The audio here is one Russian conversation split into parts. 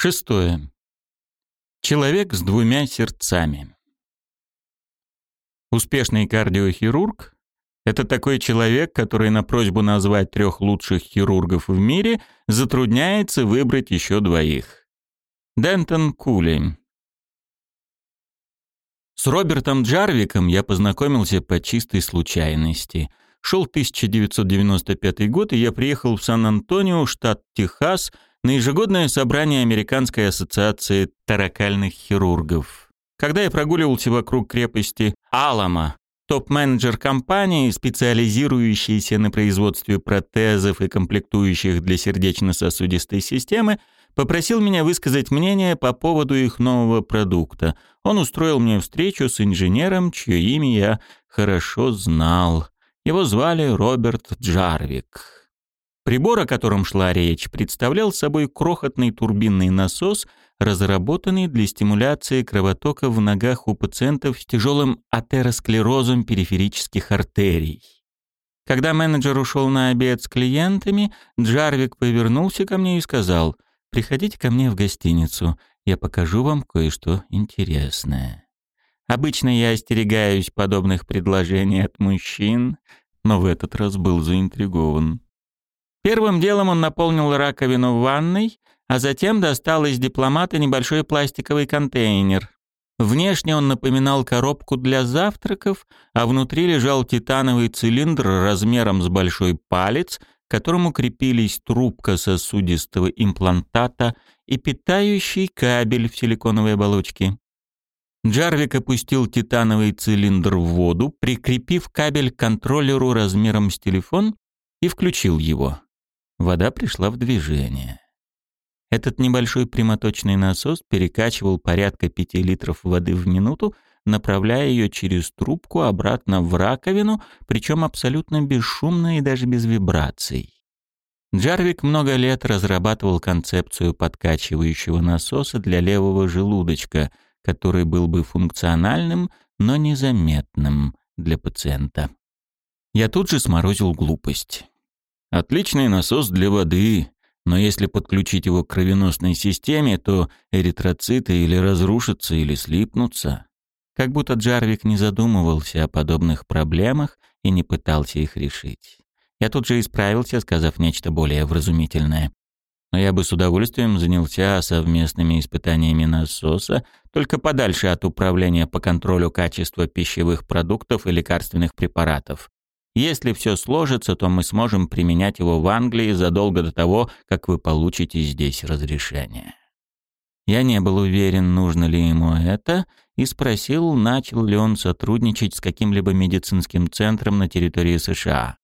Шестое. Человек с двумя сердцами. Успешный кардиохирург – это такой человек, который на просьбу назвать трех лучших хирургов в мире затрудняется выбрать еще двоих. Дентон Кули. С Робертом Джарвиком я познакомился по чистой случайности. Шел 1995 год, и я приехал в Сан-Антонио, штат Техас, на ежегодное собрание Американской ассоциации таракальных хирургов. Когда я прогуливался вокруг крепости Алама, топ-менеджер компании, специализирующейся на производстве протезов и комплектующих для сердечно-сосудистой системы, попросил меня высказать мнение по поводу их нового продукта. Он устроил мне встречу с инженером, чье имя я хорошо знал. Его звали Роберт Джарвик. Прибор, о котором шла речь, представлял собой крохотный турбинный насос, разработанный для стимуляции кровотока в ногах у пациентов с тяжелым атеросклерозом периферических артерий. Когда менеджер ушел на обед с клиентами, Джарвик повернулся ко мне и сказал — Приходите ко мне в гостиницу, я покажу вам кое-что интересное. Обычно я остерегаюсь подобных предложений от мужчин, но в этот раз был заинтригован. Первым делом он наполнил раковину ванной, а затем достал из дипломата небольшой пластиковый контейнер. Внешне он напоминал коробку для завтраков, а внутри лежал титановый цилиндр размером с большой палец, к которому крепились трубка сосудистого имплантата и питающий кабель в силиконовой оболочке. Джарвик опустил титановый цилиндр в воду, прикрепив кабель к контроллеру размером с телефон и включил его. Вода пришла в движение. Этот небольшой прямоточный насос перекачивал порядка 5 литров воды в минуту, направляя ее через трубку обратно в раковину, причем абсолютно бесшумно и даже без вибраций. Джарвик много лет разрабатывал концепцию подкачивающего насоса для левого желудочка, который был бы функциональным, но незаметным для пациента. Я тут же сморозил глупость. Отличный насос для воды, но если подключить его к кровеносной системе, то эритроциты или разрушатся, или слипнутся. Как будто Джарвик не задумывался о подобных проблемах и не пытался их решить. Я тут же исправился, сказав нечто более вразумительное. Но я бы с удовольствием занялся совместными испытаниями насоса, только подальше от управления по контролю качества пищевых продуктов и лекарственных препаратов. Если все сложится, то мы сможем применять его в Англии задолго до того, как вы получите здесь разрешение. Я не был уверен, нужно ли ему это, и спросил, начал ли он сотрудничать с каким-либо медицинским центром на территории США.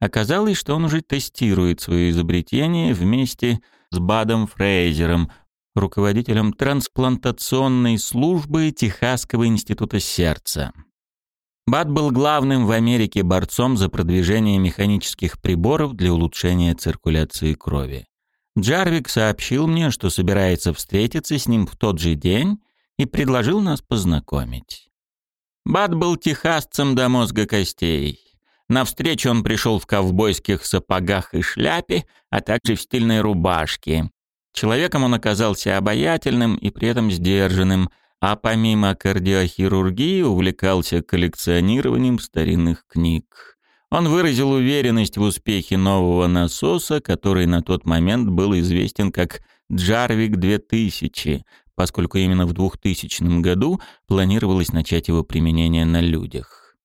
Оказалось, что он уже тестирует свое изобретение вместе с Бадом Фрейзером, руководителем трансплантационной службы Техасского института сердца. Бад был главным в Америке борцом за продвижение механических приборов для улучшения циркуляции крови. Джарвик сообщил мне, что собирается встретиться с ним в тот же день и предложил нас познакомить. Бат был техасцем до мозга костей. На встречу он пришел в ковбойских сапогах и шляпе, а также в стильной рубашке. Человеком он оказался обаятельным и при этом сдержанным, а помимо кардиохирургии увлекался коллекционированием старинных книг. Он выразил уверенность в успехе нового насоса, который на тот момент был известен как «Джарвик 2000», поскольку именно в 2000 году планировалось начать его применение на людях.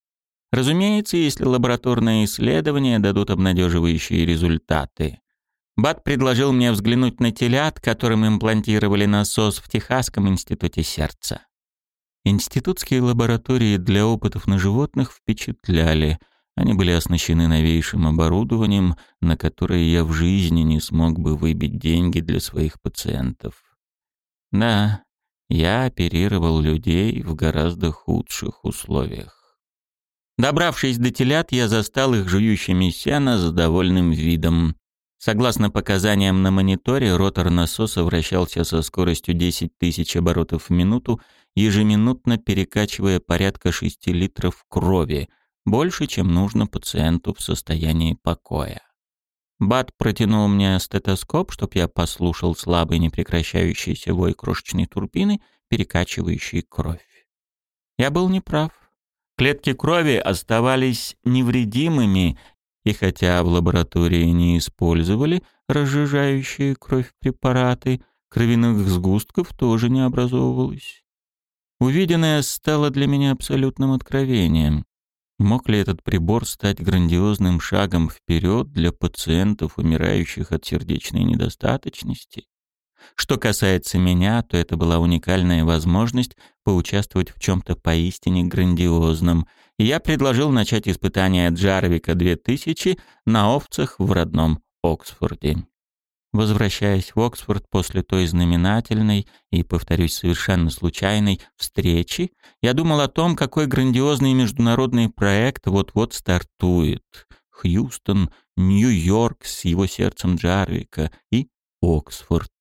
Разумеется, если лабораторные исследования дадут обнадеживающие результаты. Бат предложил мне взглянуть на телят, которым имплантировали насос в Техасском институте сердца. Институтские лаборатории для опытов на животных впечатляли. Они были оснащены новейшим оборудованием, на которое я в жизни не смог бы выбить деньги для своих пациентов. Да, я оперировал людей в гораздо худших условиях. Добравшись до телят, я застал их жующими сено с довольным видом. Согласно показаниям на мониторе, ротор насоса вращался со скоростью 10 тысяч оборотов в минуту, ежеминутно перекачивая порядка 6 литров крови, больше, чем нужно пациенту в состоянии покоя. Бат протянул мне стетоскоп, чтоб я послушал слабый непрекращающийся вой крошечной турбины, перекачивающей кровь. Я был неправ. Клетки крови оставались невредимыми, и хотя в лаборатории не использовали разжижающие кровь препараты, кровяных сгустков тоже не образовывалось. Увиденное стало для меня абсолютным откровением. Мог ли этот прибор стать грандиозным шагом вперед для пациентов, умирающих от сердечной недостаточности? Что касается меня, то это была уникальная возможность поучаствовать в чем-то поистине грандиозном, я предложил начать испытание Джарвика 2000 на овцах в родном Оксфорде. Возвращаясь в Оксфорд после той знаменательной и, повторюсь, совершенно случайной встречи, я думал о том, какой грандиозный международный проект вот-вот стартует. Хьюстон, Нью-Йорк с его сердцем Джарвика и Оксфорд.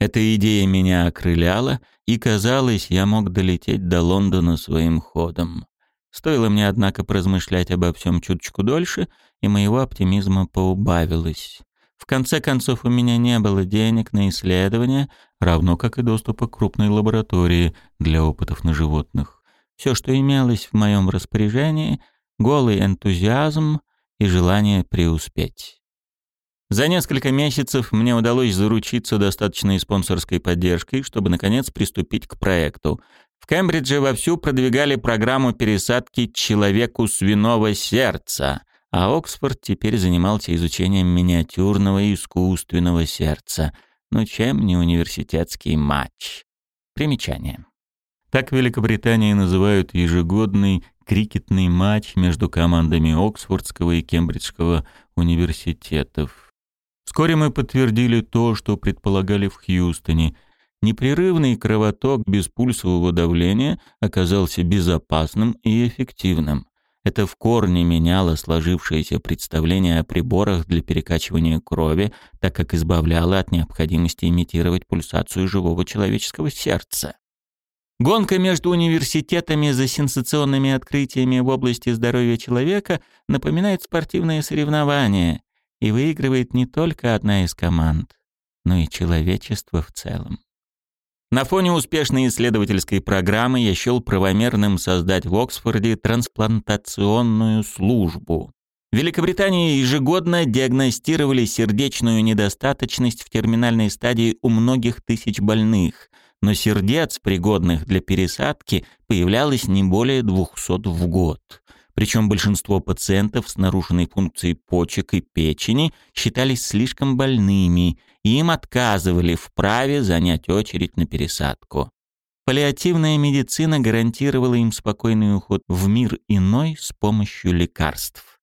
Эта идея меня окрыляла, и, казалось, я мог долететь до Лондона своим ходом. Стоило мне, однако, поразмышлять обо всем чуточку дольше, и моего оптимизма поубавилось. В конце концов, у меня не было денег на исследования, равно как и доступа к крупной лаборатории для опытов на животных. Все, что имелось в моем распоряжении — голый энтузиазм и желание преуспеть. За несколько месяцев мне удалось заручиться достаточной спонсорской поддержкой, чтобы, наконец, приступить к проекту. В Кембридже вовсю продвигали программу пересадки человеку свиного сердца — а Оксфорд теперь занимался изучением миниатюрного искусственного сердца. Ну чем не университетский матч? Примечание. Так в Великобритании называют ежегодный крикетный матч между командами Оксфордского и Кембриджского университетов. Вскоре мы подтвердили то, что предполагали в Хьюстоне. Непрерывный кровоток без пульсового давления оказался безопасным и эффективным. Это в корне меняло сложившееся представление о приборах для перекачивания крови, так как избавляло от необходимости имитировать пульсацию живого человеческого сердца. Гонка между университетами за сенсационными открытиями в области здоровья человека напоминает спортивное соревнование и выигрывает не только одна из команд, но и человечество в целом. На фоне успешной исследовательской программы я счел правомерным создать в Оксфорде трансплантационную службу. В Великобритании ежегодно диагностировали сердечную недостаточность в терминальной стадии у многих тысяч больных, но сердец, пригодных для пересадки, появлялось не более 200 в год. Причем большинство пациентов с нарушенной функцией почек и печени считались слишком больными, и им отказывали в праве занять очередь на пересадку. Паллиативная медицина гарантировала им спокойный уход в мир иной с помощью лекарств.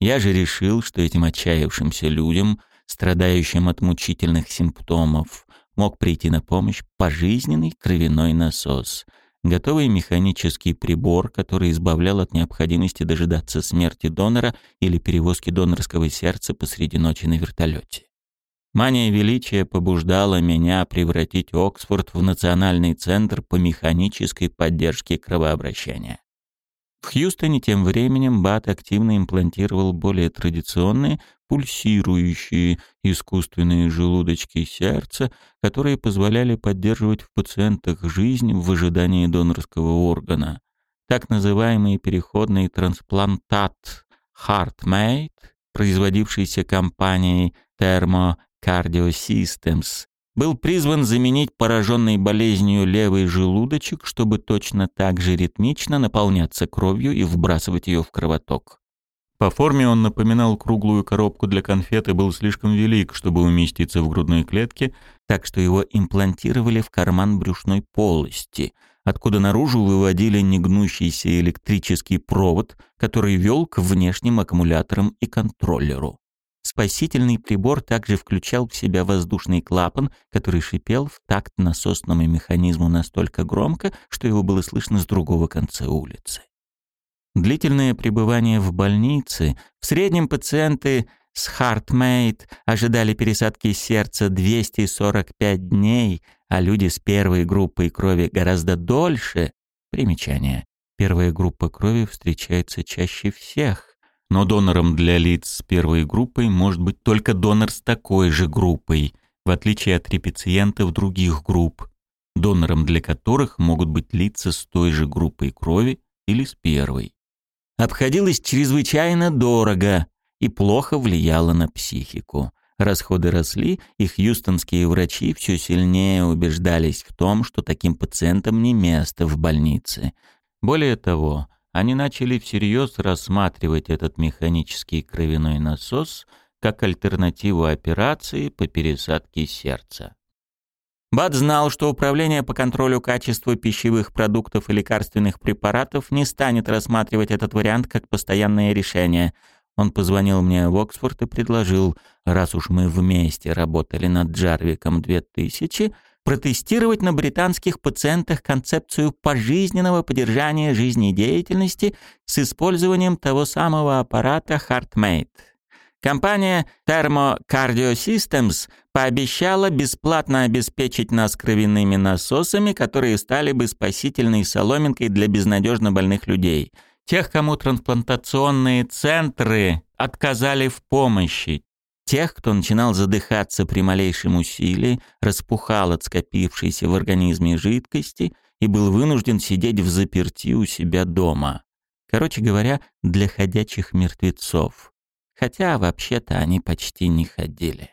Я же решил, что этим отчаявшимся людям, страдающим от мучительных симптомов, мог прийти на помощь пожизненный кровяной насос — готовый механический прибор, который избавлял от необходимости дожидаться смерти донора или перевозки донорского сердца посреди ночи на вертолете. Мания величия побуждала меня превратить Оксфорд в национальный центр по механической поддержке кровообращения. В Хьюстоне тем временем БАТ активно имплантировал более традиционные, пульсирующие искусственные желудочки сердца, которые позволяли поддерживать в пациентах жизнь в ожидании донорского органа. Так называемый переходный трансплантат HeartMate, производившийся компанией Thermo Cardio Systems, был призван заменить пораженный болезнью левый желудочек, чтобы точно так же ритмично наполняться кровью и вбрасывать ее в кровоток. По форме он напоминал круглую коробку для конфет и был слишком велик, чтобы уместиться в грудной клетке, так что его имплантировали в карман брюшной полости, откуда наружу выводили негнущийся электрический провод, который вел к внешним аккумуляторам и контроллеру. Спасительный прибор также включал в себя воздушный клапан, который шипел в такт насосному механизму настолько громко, что его было слышно с другого конца улицы. Длительное пребывание в больнице, в среднем пациенты с HeartMate ожидали пересадки сердца 245 дней, а люди с первой группой крови гораздо дольше. Примечание. Первая группа крови встречается чаще всех, Но донором для лиц с первой группой может быть только донор с такой же группой, в отличие от репациентов других групп, донором для которых могут быть лица с той же группой крови или с первой. Обходилось чрезвычайно дорого и плохо влияло на психику. Расходы росли, и хьюстонские врачи все сильнее убеждались в том, что таким пациентам не место в больнице. Более того, они начали всерьез рассматривать этот механический кровяной насос как альтернативу операции по пересадке сердца. Бат знал, что Управление по контролю качества пищевых продуктов и лекарственных препаратов не станет рассматривать этот вариант как постоянное решение. Он позвонил мне в Оксфорд и предложил, раз уж мы вместе работали над Джарвиком 2000, протестировать на британских пациентах концепцию пожизненного поддержания жизнедеятельности с использованием того самого аппарата HeartMate. Компания Thermo Cardio Systems пообещала бесплатно обеспечить нас кровяными насосами, которые стали бы спасительной соломинкой для безнадежно больных людей. Тех, кому трансплантационные центры отказали в помощи. Тех, кто начинал задыхаться при малейшем усилии, распухал от скопившейся в организме жидкости и был вынужден сидеть в заперти у себя дома. Короче говоря, для ходячих мертвецов хотя вообще-то они почти не ходили.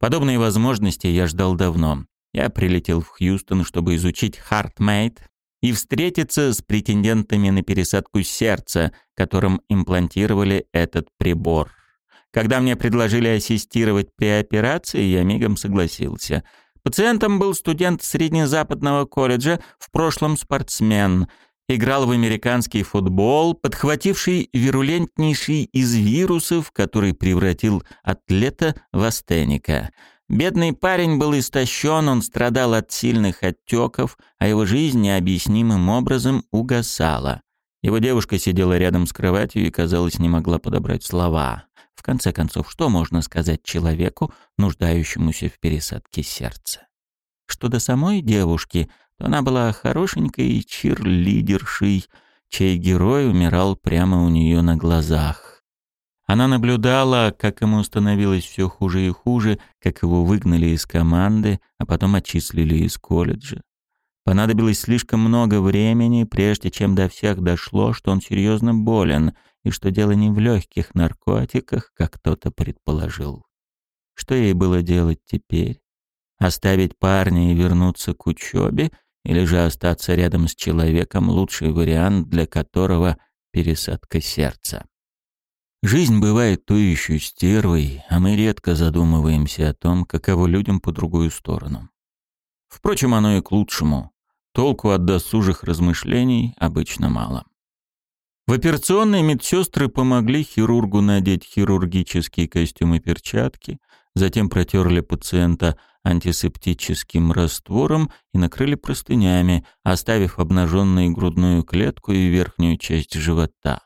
Подобные возможности я ждал давно. Я прилетел в Хьюстон, чтобы изучить HeartMate и встретиться с претендентами на пересадку сердца, которым имплантировали этот прибор. Когда мне предложили ассистировать при операции, я мигом согласился. Пациентом был студент среднезападного колледжа, в прошлом спортсмен – играл в американский футбол, подхвативший вирулентнейший из вирусов, который превратил атлета в астеника. Бедный парень был истощен, он страдал от сильных отеков, а его жизнь необъяснимым образом угасала. Его девушка сидела рядом с кроватью и, казалось, не могла подобрать слова. В конце концов, что можно сказать человеку, нуждающемуся в пересадке сердца? Что до самой девушки, она была хорошенькой чирлидершей, чей герой умирал прямо у нее на глазах. Она наблюдала, как ему становилось все хуже и хуже, как его выгнали из команды, а потом отчислили из колледжа. Понадобилось слишком много времени, прежде чем до всех дошло, что он серьезно болен, и что дело не в легких наркотиках, как кто-то предположил. Что ей было делать теперь? Оставить парня и вернуться к учебе или же остаться рядом с человеком лучший вариант, для которого пересадка сердца. Жизнь бывает то еще стервой, а мы редко задумываемся о том, каково людям по другую сторону. Впрочем, оно и к лучшему. Толку от досужих размышлений обычно мало. В операционной медсестры помогли хирургу надеть хирургический костюм и перчатки, затем протерли пациента антисептическим раствором и накрыли простынями, оставив обнаженную грудную клетку и верхнюю часть живота.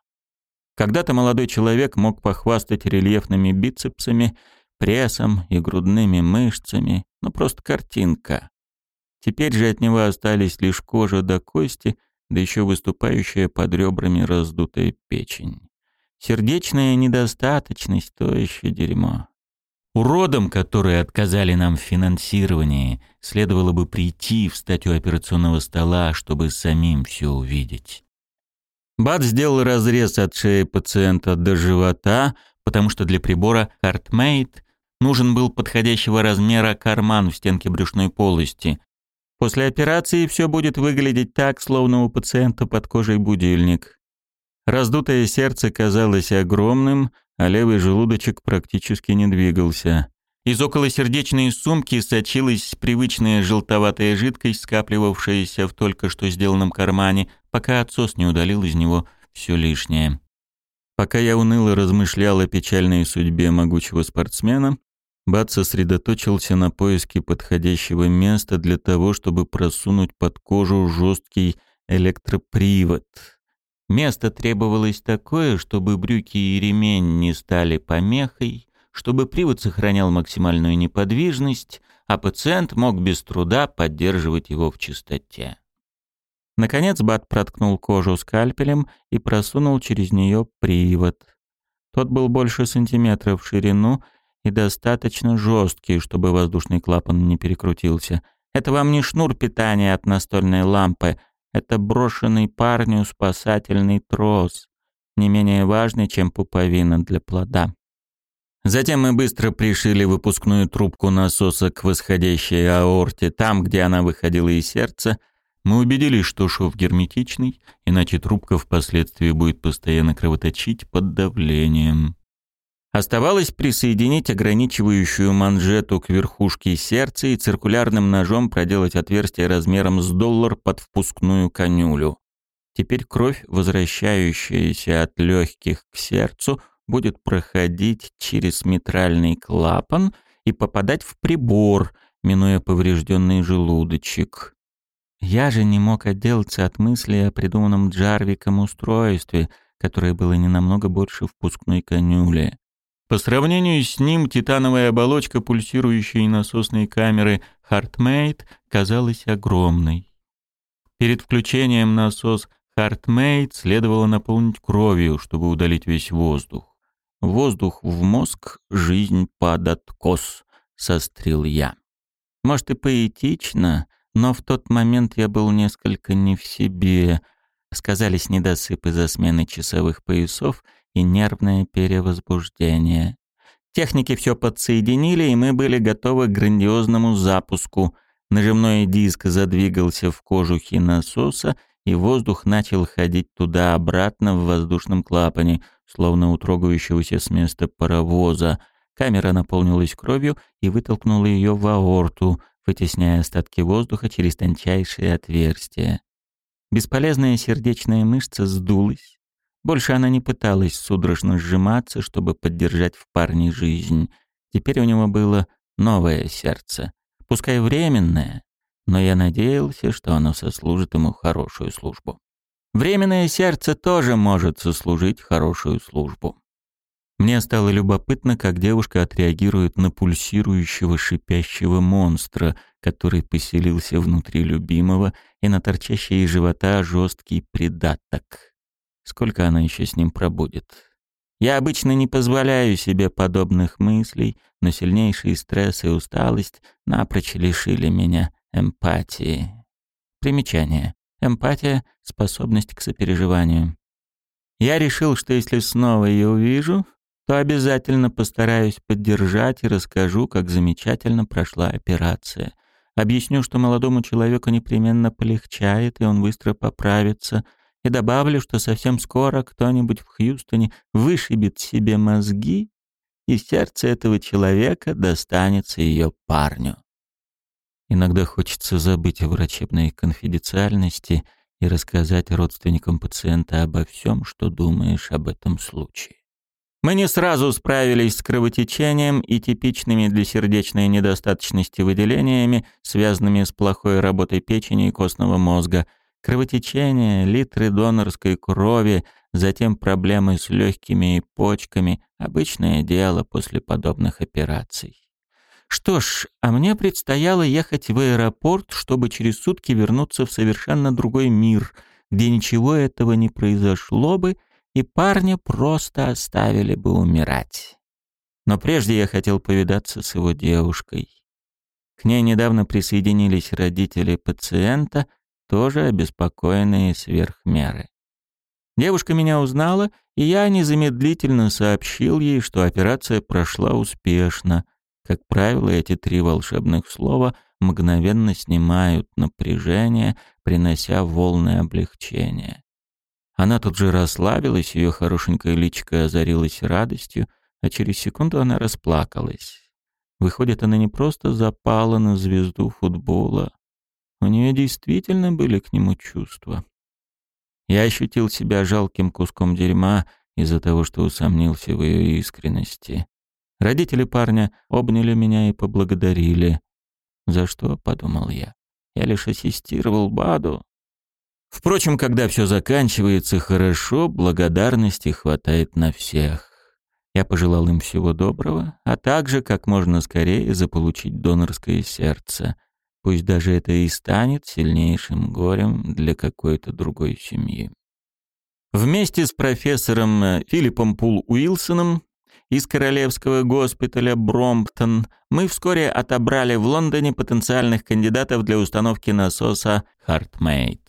Когда-то молодой человек мог похвастать рельефными бицепсами, прессом и грудными мышцами, но просто картинка. Теперь же от него остались лишь кожа до кости, да еще выступающая под ребрами раздутая печень. Сердечная недостаточность — то еще дерьмо. Уродам, которые отказали нам в финансировании, следовало бы прийти, встать у операционного стола, чтобы самим все увидеть. Бат сделал разрез от шеи пациента до живота, потому что для прибора HeartMate нужен был подходящего размера карман в стенке брюшной полости. После операции все будет выглядеть так, словно у пациента под кожей будильник. Раздутое сердце казалось огромным, а левый желудочек практически не двигался. Из околосердечной сумки сочилась привычная желтоватая жидкость, скапливавшаяся в только что сделанном кармане, пока отсос не удалил из него все лишнее. Пока я уныло размышлял о печальной судьбе могучего спортсмена, Бат сосредоточился на поиске подходящего места для того, чтобы просунуть под кожу жесткий электропривод — Место требовалось такое, чтобы брюки и ремень не стали помехой, чтобы привод сохранял максимальную неподвижность, а пациент мог без труда поддерживать его в чистоте. Наконец Бат проткнул кожу скальпелем и просунул через нее привод. Тот был больше сантиметра в ширину и достаточно жесткий, чтобы воздушный клапан не перекрутился. Это вам не шнур питания от настольной лампы, это брошенный парню спасательный трос, не менее важный, чем пуповина для плода. Затем мы быстро пришили выпускную трубку насоса к восходящей аорте, там, где она выходила из сердца. Мы убедились, что шов герметичный, иначе трубка впоследствии будет постоянно кровоточить под давлением. Оставалось присоединить ограничивающую манжету к верхушке сердца и циркулярным ножом проделать отверстие размером с доллар под впускную конюлю. Теперь кровь, возвращающаяся от легких к сердцу, будет проходить через митральный клапан и попадать в прибор, минуя поврежденный желудочек. Я же не мог отделаться от мысли о придуманном Джарвиком устройстве, которое было не намного больше впускной конюли. По сравнению с ним титановая оболочка пульсирующей насосной камеры HeartMate казалась огромной. Перед включением насос HeartMate следовало наполнить кровью, чтобы удалить весь воздух. Воздух в мозг, жизнь под откос, сострил я. Может и поэтично, но в тот момент я был несколько не в себе. Сказались недосып из-за смены часовых поясов и нервное перевозбуждение. Техники все подсоединили, и мы были готовы к грандиозному запуску. Нажимной диск задвигался в кожухе насоса, и воздух начал ходить туда-обратно в воздушном клапане, словно у трогающегося с места паровоза. Камера наполнилась кровью и вытолкнула ее в аорту, вытесняя остатки воздуха через тончайшие отверстия. Бесполезная сердечная мышца сдулась. Больше она не пыталась судорожно сжиматься, чтобы поддержать в парне жизнь. Теперь у него было новое сердце. Пускай временное, но я надеялся, что оно сослужит ему хорошую службу. Временное сердце тоже может сослужить хорошую службу. Мне стало любопытно, как девушка отреагирует на пульсирующего шипящего монстра, который поселился внутри любимого, и на торчащий из живота жесткий придаток. Сколько она еще с ним пробудет? Я обычно не позволяю себе подобных мыслей, но сильнейший стресс и усталость напрочь лишили меня эмпатии. Примечание. Эмпатия — способность к сопереживанию. Я решил, что если снова ее увижу, то обязательно постараюсь поддержать и расскажу, как замечательно прошла операция. Объясню, что молодому человеку непременно полегчает, и он быстро поправится, и добавлю, что совсем скоро кто-нибудь в Хьюстоне вышибет себе мозги, и сердце этого человека достанется ее парню. Иногда хочется забыть о врачебной конфиденциальности и рассказать родственникам пациента обо всем, что думаешь об этом случае. Мы не сразу справились с кровотечением и типичными для сердечной недостаточности выделениями, связанными с плохой работой печени и костного мозга. Кровотечение, литры донорской крови, затем проблемы с легкими и почками – обычное дело после подобных операций. Что ж, а мне предстояло ехать в аэропорт, чтобы через сутки вернуться в совершенно другой мир, где ничего этого не произошло бы, и парня просто оставили бы умирать. Но прежде я хотел повидаться с его девушкой. К ней недавно присоединились родители пациента, тоже обеспокоенные сверх меры. Девушка меня узнала, и я незамедлительно сообщил ей, что операция прошла успешно — как правило, эти три волшебных слова мгновенно снимают напряжение, принося волны облегчения. Она тут же расслабилась, ее хорошенькая личико озарилась радостью, а через секунду она расплакалась. Выходит, она не просто запала на звезду футбола. У нее действительно были к нему чувства. Я ощутил себя жалким куском дерьма из-за того, что усомнился в ее искренности. Родители парня обняли меня и поблагодарили. «За что?» — подумал я. «Я лишь ассистировал Баду». Впрочем, когда все заканчивается хорошо, благодарности хватает на всех. Я пожелал им всего доброго, а также как можно скорее заполучить донорское сердце. Пусть даже это и станет сильнейшим горем для какой-то другой семьи. Вместе с профессором э, Филиппом Пул Уилсоном из Королевского госпиталя Бромптон мы вскоре отобрали в Лондоне потенциальных кандидатов для установки насоса HeartMate.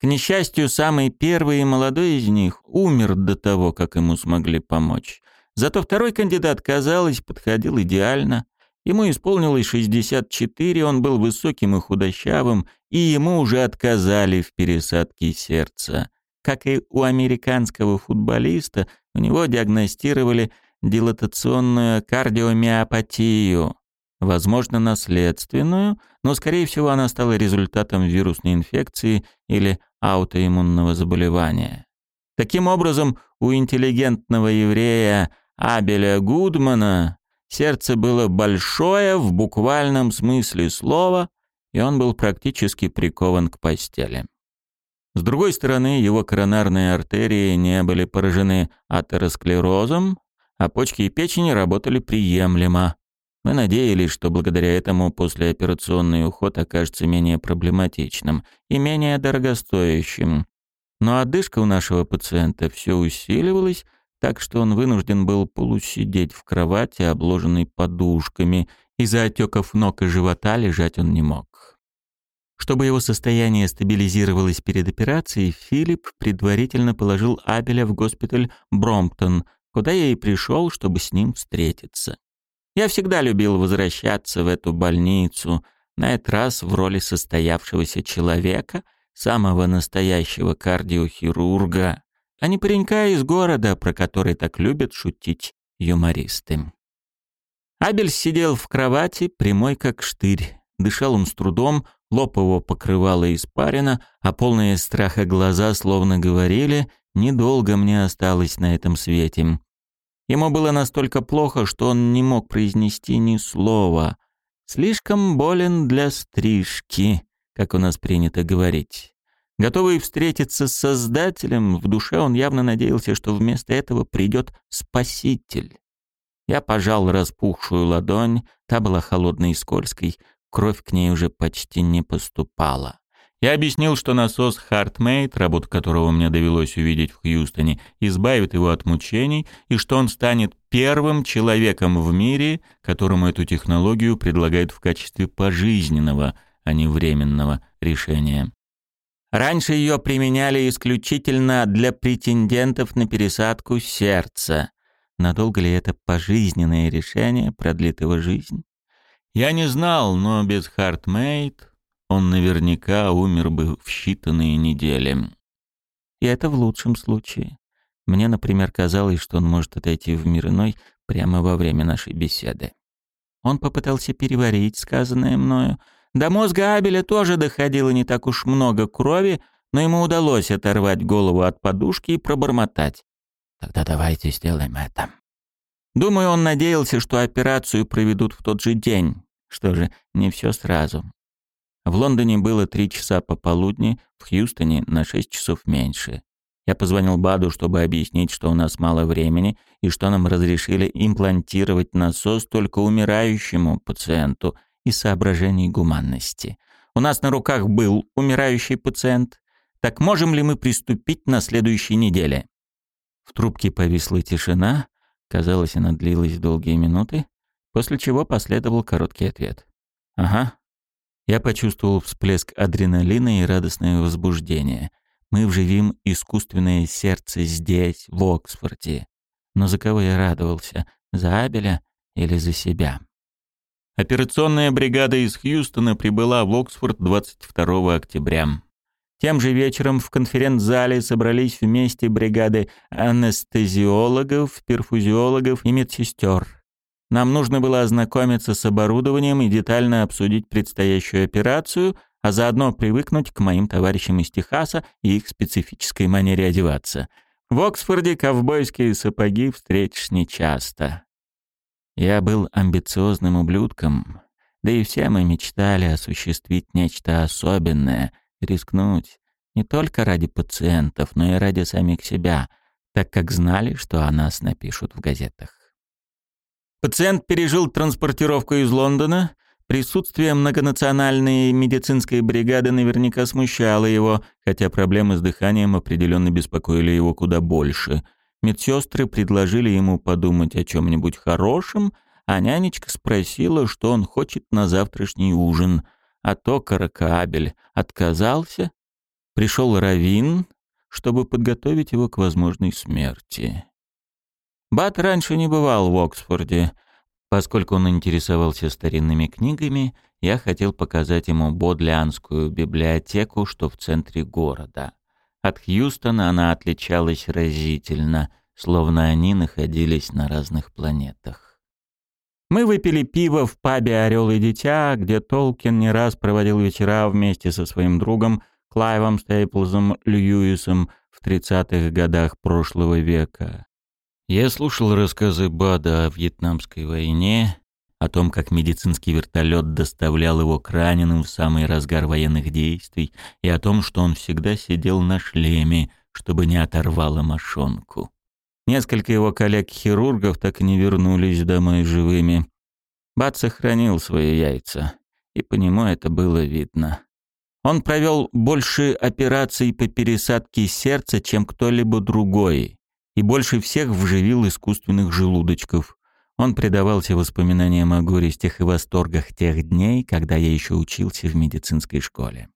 К несчастью, самый первый и молодой из них умер до того, как ему смогли помочь. Зато второй кандидат, казалось, подходил идеально. Ему исполнилось 64, он был высоким и худощавым, и ему уже отказали в пересадке сердца. Как и у американского футболиста, у него диагностировали дилатационную кардиомиопатию, возможно, наследственную, но, скорее всего, она стала результатом вирусной инфекции или аутоиммунного заболевания. Таким образом, у интеллигентного еврея Абеля Гудмана сердце было большое в буквальном смысле слова, и он был практически прикован к постели. С другой стороны, его коронарные артерии не были поражены атеросклерозом, а почки и печень работали приемлемо. Мы надеялись, что благодаря этому послеоперационный уход окажется менее проблематичным и менее дорогостоящим. Но одышка у нашего пациента все усиливалась, так что он вынужден был полусидеть в кровати, обложенной подушками. Из-за отеков ног и живота лежать он не мог. Чтобы его состояние стабилизировалось перед операцией, Филипп предварительно положил Абеля в госпиталь Бромптон, куда я и пришел, чтобы с ним встретиться. Я всегда любил возвращаться в эту больницу, на этот раз в роли состоявшегося человека, самого настоящего кардиохирурга, а не паренька из города, про который так любят шутить юмористы. Абель сидел в кровати, прямой как штырь. Дышал он с трудом, лоб его покрывало испарина, а полные страха глаза словно говорили «недолго мне осталось на этом свете». Ему было настолько плохо, что он не мог произнести ни слова. Слишком болен для стрижки, как у нас принято говорить. Готовый встретиться с Создателем, в душе он явно надеялся, что вместо этого придет Спаситель. Я пожал распухшую ладонь, та была холодной и скользкой, кровь к ней уже почти не поступала. Я объяснил, что насос HeartMate, работу которого мне довелось увидеть в Хьюстоне, избавит его от мучений, и что он станет первым человеком в мире, которому эту технологию предлагают в качестве пожизненного, а не временного решения. Раньше ее применяли исключительно для претендентов на пересадку сердца. Надолго ли это пожизненное решение продлит его жизнь? Я не знал, но без Хартмейт он наверняка умер бы в считанные недели. И это в лучшем случае. Мне, например, казалось, что он может отойти в мир иной прямо во время нашей беседы. Он попытался переварить сказанное мною, до мозга Абеля тоже доходило не так уж много крови, но ему удалось оторвать голову от подушки и пробормотать. «Тогда давайте сделаем это». Думаю, он надеялся, что операцию проведут в тот же день. Что же, не все сразу. В Лондоне было три часа пополудни, в Хьюстоне на шесть часов меньше. Я позвонил Баду, чтобы объяснить, что у нас мало времени и что нам разрешили имплантировать насос только умирающему пациенту, из соображений гуманности. У нас на руках был умирающий пациент. Так можем ли мы приступить на следующей неделе? В трубке повисла тишина, казалось, она длилась долгие минуты, после чего последовал короткий ответ. «Ага». Я почувствовал всплеск адреналина и радостное возбуждение. Мы вживим искусственное сердце здесь, в Оксфорде. Но за кого я радовался? За Абеля или за себя? Операционная бригада из Хьюстона прибыла в Оксфорд 22 октября. Тем же вечером в конференц-зале собрались вместе бригады анестезиологов, перфузиологов и медсестер. Нам нужно было ознакомиться с оборудованием и детально обсудить предстоящую операцию, а заодно привыкнуть к моим товарищам из Техаса и их специфической манере одеваться. В Оксфорде ковбойские сапоги встретишь нечасто. Я был амбициозным ублюдком, да и все мы мечтали осуществить нечто особенное, рискнуть не только ради пациентов, но и ради самих себя, так как знали, что о нас напишут в газетах. Пациент пережил транспортировку из Лондона, Присутствие многонациональной медицинской бригады наверняка смущало его, хотя проблемы с дыханием определенно беспокоили его куда больше. Медсестры предложили ему подумать о чем-нибудь хорошем, а нянечка спросила, что он хочет на завтрашний ужин. А то Каракабель отказался. Пришел Равин, чтобы подготовить его к возможной смерти. Бат раньше не бывал в Оксфорде, Поскольку он интересовался старинными книгами, я хотел показать ему Бодлианскую библиотеку, что в центре города. От Хьюстона она отличалась разительно, словно они находились на разных планетах. Мы выпили пиво в пабе «Орел и дитя», где Толкин не раз проводил вечера вместе со своим другом Клайвом Стейплзом Льюисом в 30-х годах прошлого века. Я слушал рассказы Бада о Вьетнамской войне, о том, как медицинский вертолет доставлял его к раненым в самый разгар военных действий, и о том, что он всегда сидел на шлеме, чтобы не оторвало мошонку. Несколько его коллег-хирургов так и не вернулись домой живыми. Бад сохранил свои яйца, и по нему это было видно. Он провел больше операций по пересадке сердца, чем кто-либо другой и больше всех вживил искусственных желудочков. Он предавался воспоминаниям о горестях и восторгах тех дней, когда я еще учился в медицинской школе.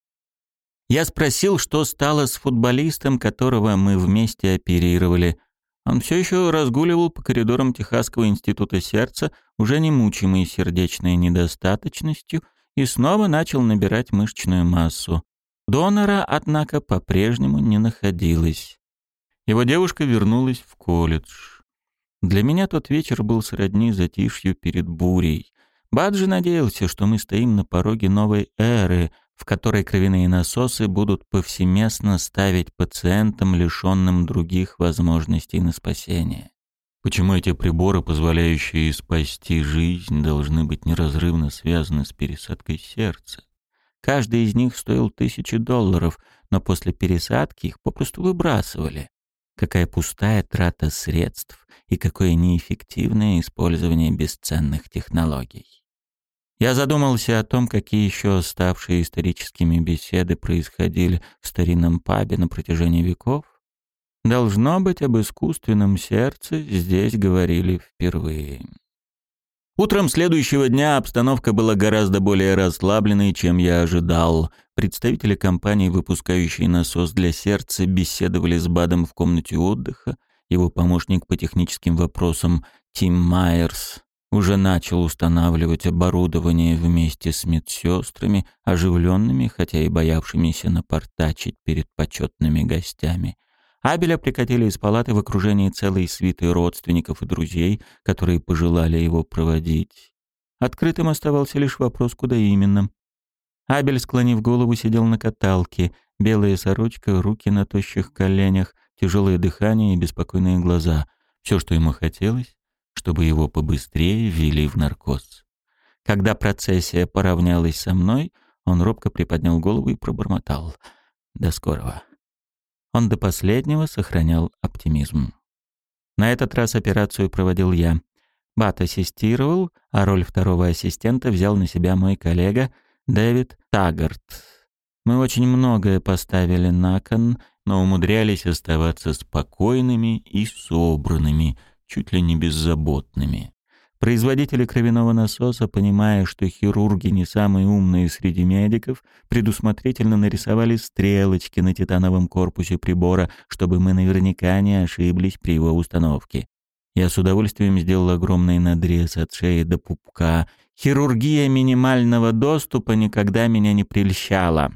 Я спросил, что стало с футболистом, которого мы вместе оперировали. Он все еще разгуливал по коридорам Техасского института сердца, уже не мучимый сердечной недостаточностью, и снова начал набирать мышечную массу. Донора, однако, по-прежнему не находилось. Его девушка вернулась в колледж. Для меня тот вечер был сродни затишью перед бурей. Баджи надеялся, что мы стоим на пороге новой эры, в которой кровяные насосы будут повсеместно ставить пациентам, лишенным других возможностей на спасение. Почему эти приборы, позволяющие спасти жизнь, должны быть неразрывно связаны с пересадкой сердца? Каждый из них стоил тысячи долларов, но после пересадки их попросту выбрасывали. Какая пустая трата средств и какое неэффективное использование бесценных технологий. Я задумался о том, какие еще ставшие историческими беседы происходили в старинном пабе на протяжении веков. Должно быть, об искусственном сердце здесь говорили впервые. Утром следующего дня обстановка была гораздо более расслабленной, чем я ожидал. Представители компании, выпускающей насос для сердца, беседовали с Бадом в комнате отдыха. Его помощник по техническим вопросам Тим Майерс уже начал устанавливать оборудование вместе с медсестрами, оживленными, хотя и боявшимися напортачить перед почетными гостями. Абеля прикатили из палаты в окружении целой свиты родственников и друзей, которые пожелали его проводить. Открытым оставался лишь вопрос, куда именно. Абель, склонив голову, сидел на каталке, белая сорочка, руки на тощих коленях, тяжелое дыхание и беспокойные глаза. Все, что ему хотелось, чтобы его побыстрее ввели в наркоз. Когда процессия поравнялась со мной, он робко приподнял голову и пробормотал. «До скорого». Он до последнего сохранял оптимизм. На этот раз операцию проводил я. Бат ассистировал, а роль второго ассистента взял на себя мой коллега Дэвид Таггарт. Мы очень многое поставили на кон, но умудрялись оставаться спокойными и собранными, чуть ли не беззаботными. Производители кровяного насоса, понимая, что хирурги не самые умные среди медиков, предусмотрительно нарисовали стрелочки на титановом корпусе прибора, чтобы мы наверняка не ошиблись при его установке. Я с удовольствием сделал огромный надрез от шеи до пупка. Хирургия минимального доступа никогда меня не прельщала.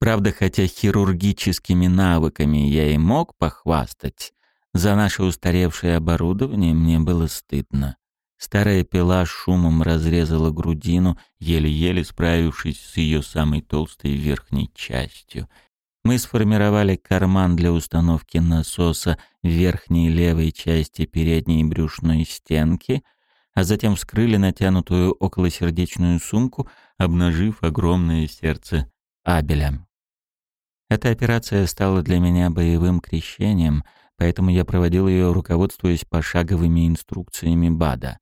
Правда, хотя хирургическими навыками я и мог похвастать, за наше устаревшее оборудование мне было стыдно. Старая пила шумом разрезала грудину, еле-еле справившись с ее самой толстой верхней частью. Мы сформировали карман для установки насоса в верхней левой части передней брюшной стенки, а затем вскрыли натянутую околосердечную сумку, обнажив огромное сердце Абеля. Эта операция стала для меня боевым крещением, поэтому я проводил ее, руководствуясь пошаговыми инструкциями БАДа.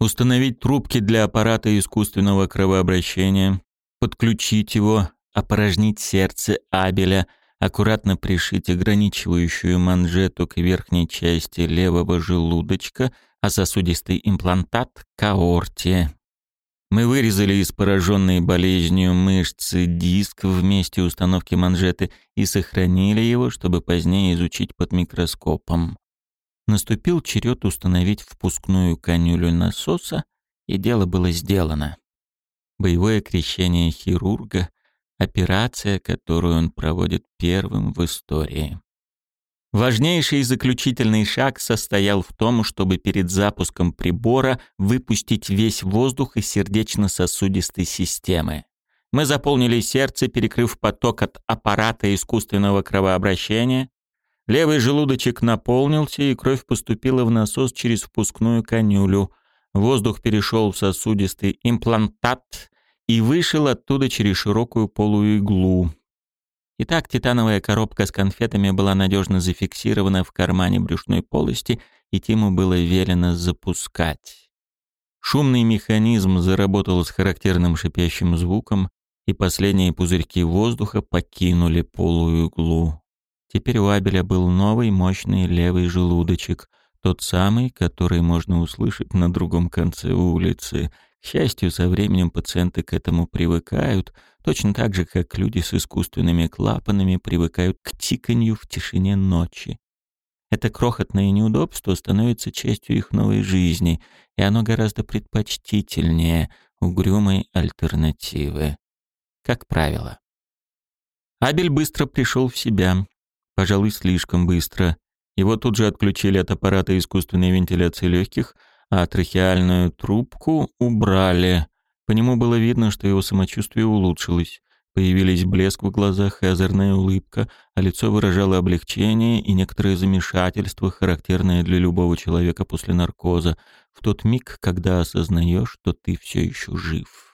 Установить трубки для аппарата искусственного кровообращения, подключить его, опорожнить сердце Абеля, аккуратно пришить ограничивающую манжету к верхней части левого желудочка, а сосудистый имплантат к аорте. Мы вырезали из пораженной болезнью мышцы диск в месте установки манжеты и сохранили его, чтобы позднее изучить под микроскопом. Наступил черед установить впускную канюлю насоса, и дело было сделано. Боевое крещение хирурга — операция, которую он проводит первым в истории. Важнейший заключительный шаг состоял в том, чтобы перед запуском прибора выпустить весь воздух из сердечно-сосудистой системы. Мы заполнили сердце, перекрыв поток от аппарата искусственного кровообращения, Левый желудочек наполнился, и кровь поступила в насос через впускную канюлю. Воздух перешел в сосудистый имплантат и вышел оттуда через широкую полую иглу. Итак, титановая коробка с конфетами была надежно зафиксирована в кармане брюшной полости, и Тиму было велено запускать. Шумный механизм заработал с характерным шипящим звуком, и последние пузырьки воздуха покинули полую иглу. Теперь у Абеля был новый мощный левый желудочек, тот самый, который можно услышать на другом конце улицы. К счастью, со временем пациенты к этому привыкают, точно так же, как люди с искусственными клапанами привыкают к тиканью в тишине ночи. Это крохотное неудобство становится частью их новой жизни, и оно гораздо предпочтительнее угрюмой альтернативы. Как правило. Абель быстро пришел в себя. Пожалуй, слишком быстро. Его тут же отключили от аппарата искусственной вентиляции легких, а трахеальную трубку убрали. По нему было видно, что его самочувствие улучшилось. Появились блеск в глазах и озорная улыбка, а лицо выражало облегчение и некоторое замешательство, характерное для любого человека после наркоза, в тот миг, когда осознаешь, что ты все еще жив.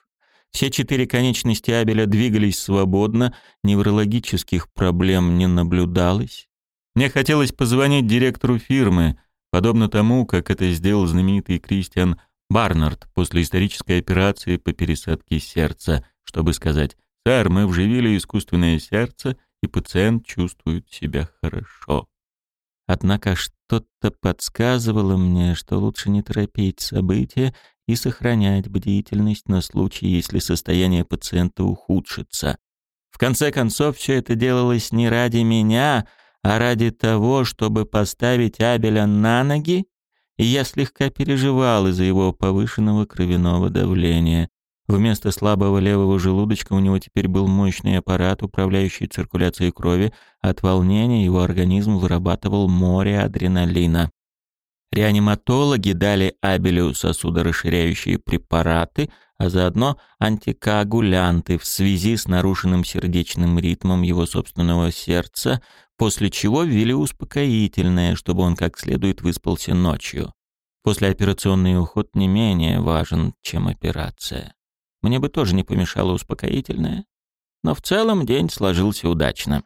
Все четыре конечности Абеля двигались свободно, неврологических проблем не наблюдалось. Мне хотелось позвонить директору фирмы, подобно тому, как это сделал знаменитый Кристиан Барнард после исторической операции по пересадке сердца, чтобы сказать «Сэр, мы вживили искусственное сердце, и пациент чувствует себя хорошо». Однако что-то подсказывало мне, что лучше не торопить события и сохранять бдительность на случай, если состояние пациента ухудшится. В конце концов, все это делалось не ради меня, а ради того, чтобы поставить Абеля на ноги, и я слегка переживал из-за его повышенного кровяного давления. Вместо слабого левого желудочка у него теперь был мощный аппарат, управляющий циркуляцией крови. От волнения его организм вырабатывал море адреналина. Реаниматологи дали Абелю сосудорасширяющие препараты, а заодно антикоагулянты в связи с нарушенным сердечным ритмом его собственного сердца, после чего ввели успокоительное, чтобы он как следует выспался ночью. Послеоперационный уход не менее важен, чем операция. Мне бы тоже не помешало успокоительное, но в целом день сложился удачно.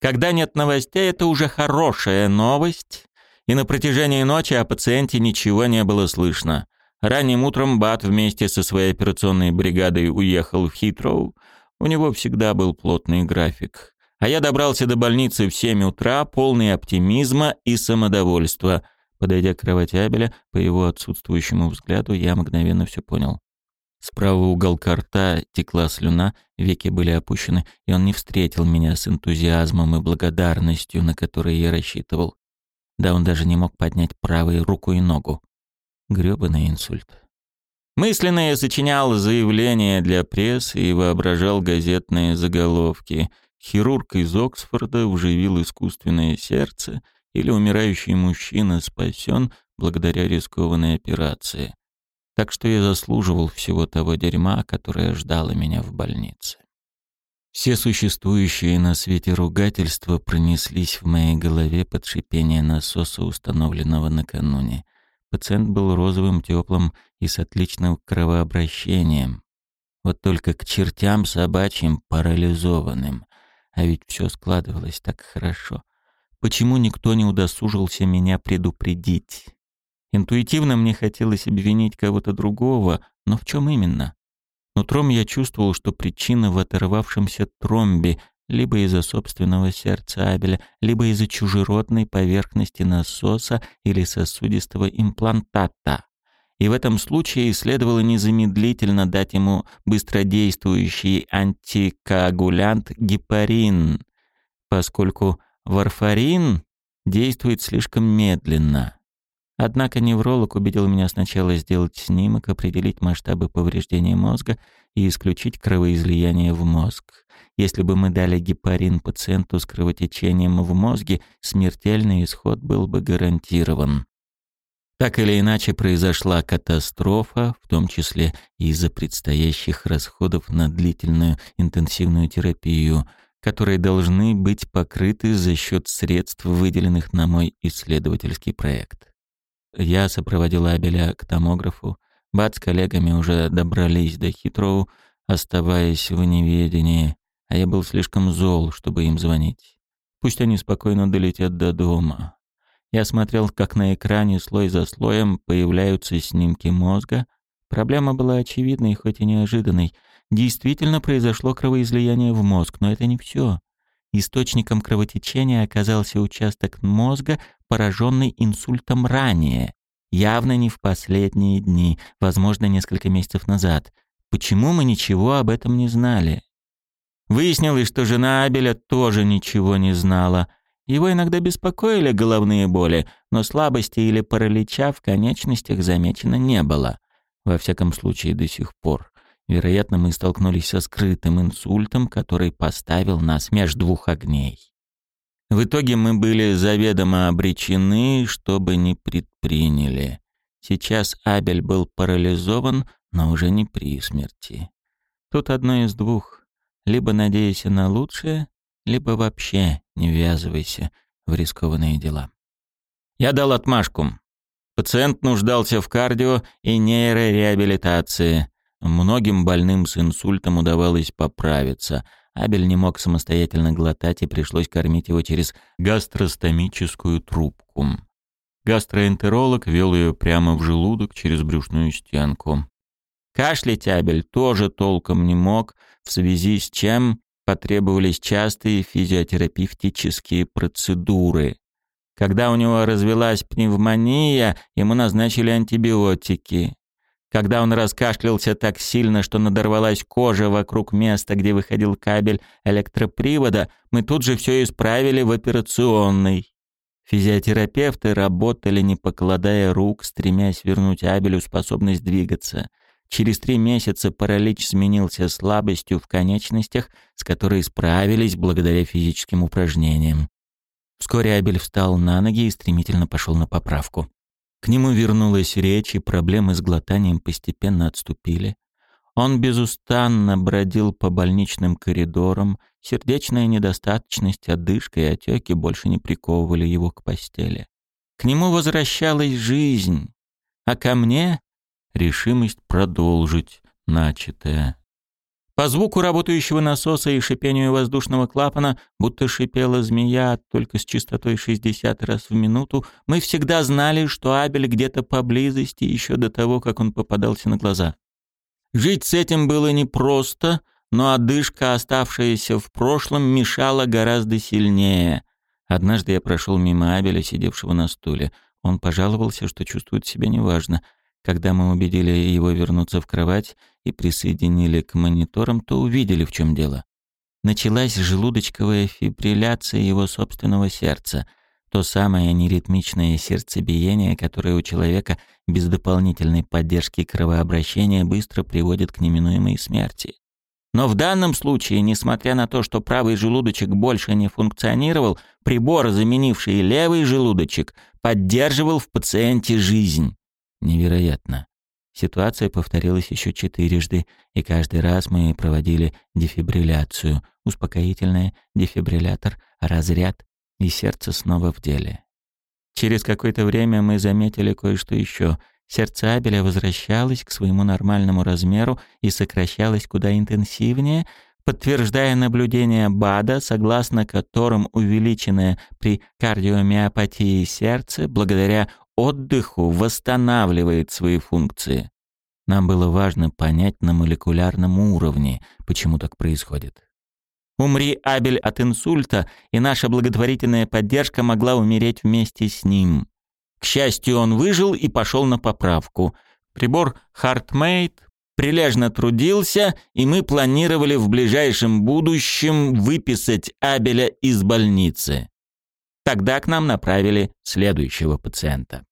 Когда нет новостей, это уже хорошая новость, и на протяжении ночи о пациенте ничего не было слышно. Ранним утром Бат вместе со своей операционной бригадой уехал в Хитроу. У него всегда был плотный график. А я добрался до больницы в 7 утра, полный оптимизма и самодовольства. Подойдя к кровати Абеля, по его отсутствующему взгляду, я мгновенно все понял. Справа уголка рта текла слюна, веки были опущены, и он не встретил меня с энтузиазмом и благодарностью, на которые я рассчитывал. Да он даже не мог поднять правую руку и ногу. Грёбаный инсульт. Мысленно я сочинял заявления для прессы и воображал газетные заголовки. Хирург из Оксфорда вживил искусственное сердце или умирающий мужчина спасен благодаря рискованной операции. Так что я заслуживал всего того дерьма, которое ждало меня в больнице. Все существующие на свете ругательства пронеслись в моей голове под шипение насоса, установленного накануне. Пациент был розовым, теплым и с отличным кровообращением. Вот только к чертям собачьим парализованным. А ведь все складывалось так хорошо. Почему никто не удосужился меня предупредить? Интуитивно мне хотелось обвинить кого-то другого, но в чем именно? Нутром я чувствовал, что причина в оторвавшемся тромбе, либо из-за собственного сердца Абеля, либо из-за чужеродной поверхности насоса или сосудистого имплантата. И в этом случае следовало незамедлительно дать ему быстродействующий антикоагулянт гепарин, поскольку варфарин действует слишком медленно. Однако невролог убедил меня сначала сделать снимок, определить масштабы повреждения мозга и исключить кровоизлияние в мозг. Если бы мы дали гепарин пациенту с кровотечением в мозге, смертельный исход был бы гарантирован. Так или иначе произошла катастрофа, в том числе из-за предстоящих расходов на длительную интенсивную терапию, которые должны быть покрыты за счет средств, выделенных на мой исследовательский проект. Я сопроводил Абеля к томографу. Бат с коллегами уже добрались до Хитроу, оставаясь в неведении, а я был слишком зол, чтобы им звонить. Пусть они спокойно долетят до дома. Я смотрел, как на экране слой за слоем появляются снимки мозга. Проблема была очевидной, хоть и неожиданной. Действительно произошло кровоизлияние в мозг, но это не все. Источником кровотечения оказался участок мозга, пораженный инсультом ранее, явно не в последние дни, возможно, несколько месяцев назад. Почему мы ничего об этом не знали? Выяснилось, что жена Абеля тоже ничего не знала. Его иногда беспокоили головные боли, но слабости или паралича в конечностях замечено не было. Во всяком случае, до сих пор. Вероятно, мы столкнулись со скрытым инсультом, который поставил нас между двух огней. В итоге мы были заведомо обречены, что бы ни предприняли. Сейчас Абель был парализован, но уже не при смерти. Тут одно из двух. Либо надейся на лучшее, либо вообще не ввязывайся в рискованные дела. Я дал отмашку. Пациент нуждался в кардио и нейрореабилитации. Многим больным с инсультом удавалось поправиться. Абель не мог самостоятельно глотать, и пришлось кормить его через гастростомическую трубку. Гастроэнтеролог вел ее прямо в желудок через брюшную стенку. Кашлять Абель тоже толком не мог, в связи с чем потребовались частые физиотерапевтические процедуры. Когда у него развелась пневмония, ему назначили антибиотики. Когда он раскашлялся так сильно, что надорвалась кожа вокруг места, где выходил кабель электропривода, мы тут же все исправили в операционной. Физиотерапевты работали, не покладая рук, стремясь вернуть Абелю способность двигаться. Через три месяца паралич сменился слабостью в конечностях, с которой справились благодаря физическим упражнениям. Вскоре Абель встал на ноги и стремительно пошел на поправку. К нему вернулась речь, и проблемы с глотанием постепенно отступили. Он безустанно бродил по больничным коридорам, сердечная недостаточность, одышка и отеки больше не приковывали его к постели. К нему возвращалась жизнь, а ко мне — решимость продолжить начатое. По звуку работающего насоса и шипению воздушного клапана, будто шипела змея, только с частотой 60 раз в минуту, мы всегда знали, что Абель где-то поблизости еще до того, как он попадался на глаза. Жить с этим было непросто, но одышка, оставшаяся в прошлом, мешала гораздо сильнее. Однажды я прошел мимо Абеля, сидевшего на стуле. Он пожаловался, что чувствует себя неважно — когда мы убедили его вернуться в кровать и присоединили к мониторам, то увидели, в чем дело. Началась желудочковая фибрилляция его собственного сердца, то самое неритмичное сердцебиение, которое у человека без дополнительной поддержки кровообращения быстро приводит к неминуемой смерти. Но в данном случае, несмотря на то, что правый желудочек больше не функционировал, прибор, заменивший левый желудочек, поддерживал в пациенте жизнь. Невероятно. Ситуация повторилась еще четырежды, и каждый раз мы проводили дефибрилляцию, успокоительное, дефибриллятор, разряд, и сердце снова в деле. Через какое-то время мы заметили кое-что еще. Сердце Абеля возвращалось к своему нормальному размеру и сокращалось куда интенсивнее, подтверждая наблюдение БАДа, согласно которым увеличенное при кардиомиопатии сердце, благодаря отдыху восстанавливает свои функции. Нам было важно понять на молекулярном уровне, почему так происходит. Умри Абель от инсульта, и наша благотворительная поддержка могла умереть вместе с ним. К счастью, он выжил и пошел на поправку. Прибор HeartMate прилежно трудился, и мы планировали в ближайшем будущем выписать Абеля из больницы. Тогда к нам направили следующего пациента.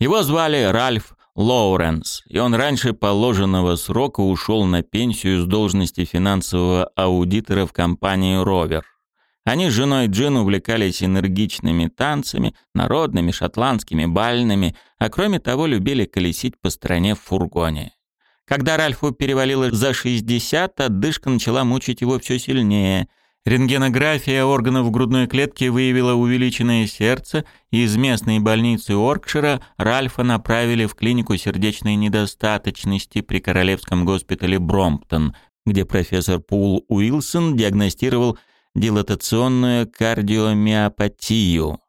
Его звали Ральф Лоуренс, и он раньше положенного срока ушел на пенсию с должности финансового аудитора в компании «Ровер». Они с женой Джин увлекались энергичными танцами, народными, шотландскими, бальными, а кроме того любили колесить по стране в фургоне. Когда Ральфу перевалило за 60, отдышка начала мучить его все сильнее – Рентгенография органов грудной клетки выявила увеличенное сердце, и из местной больницы Оркшира Ральфа направили в клинику сердечной недостаточности при Королевском госпитале Бромптон, где профессор Пул Уилсон диагностировал дилатационную кардиомиопатию.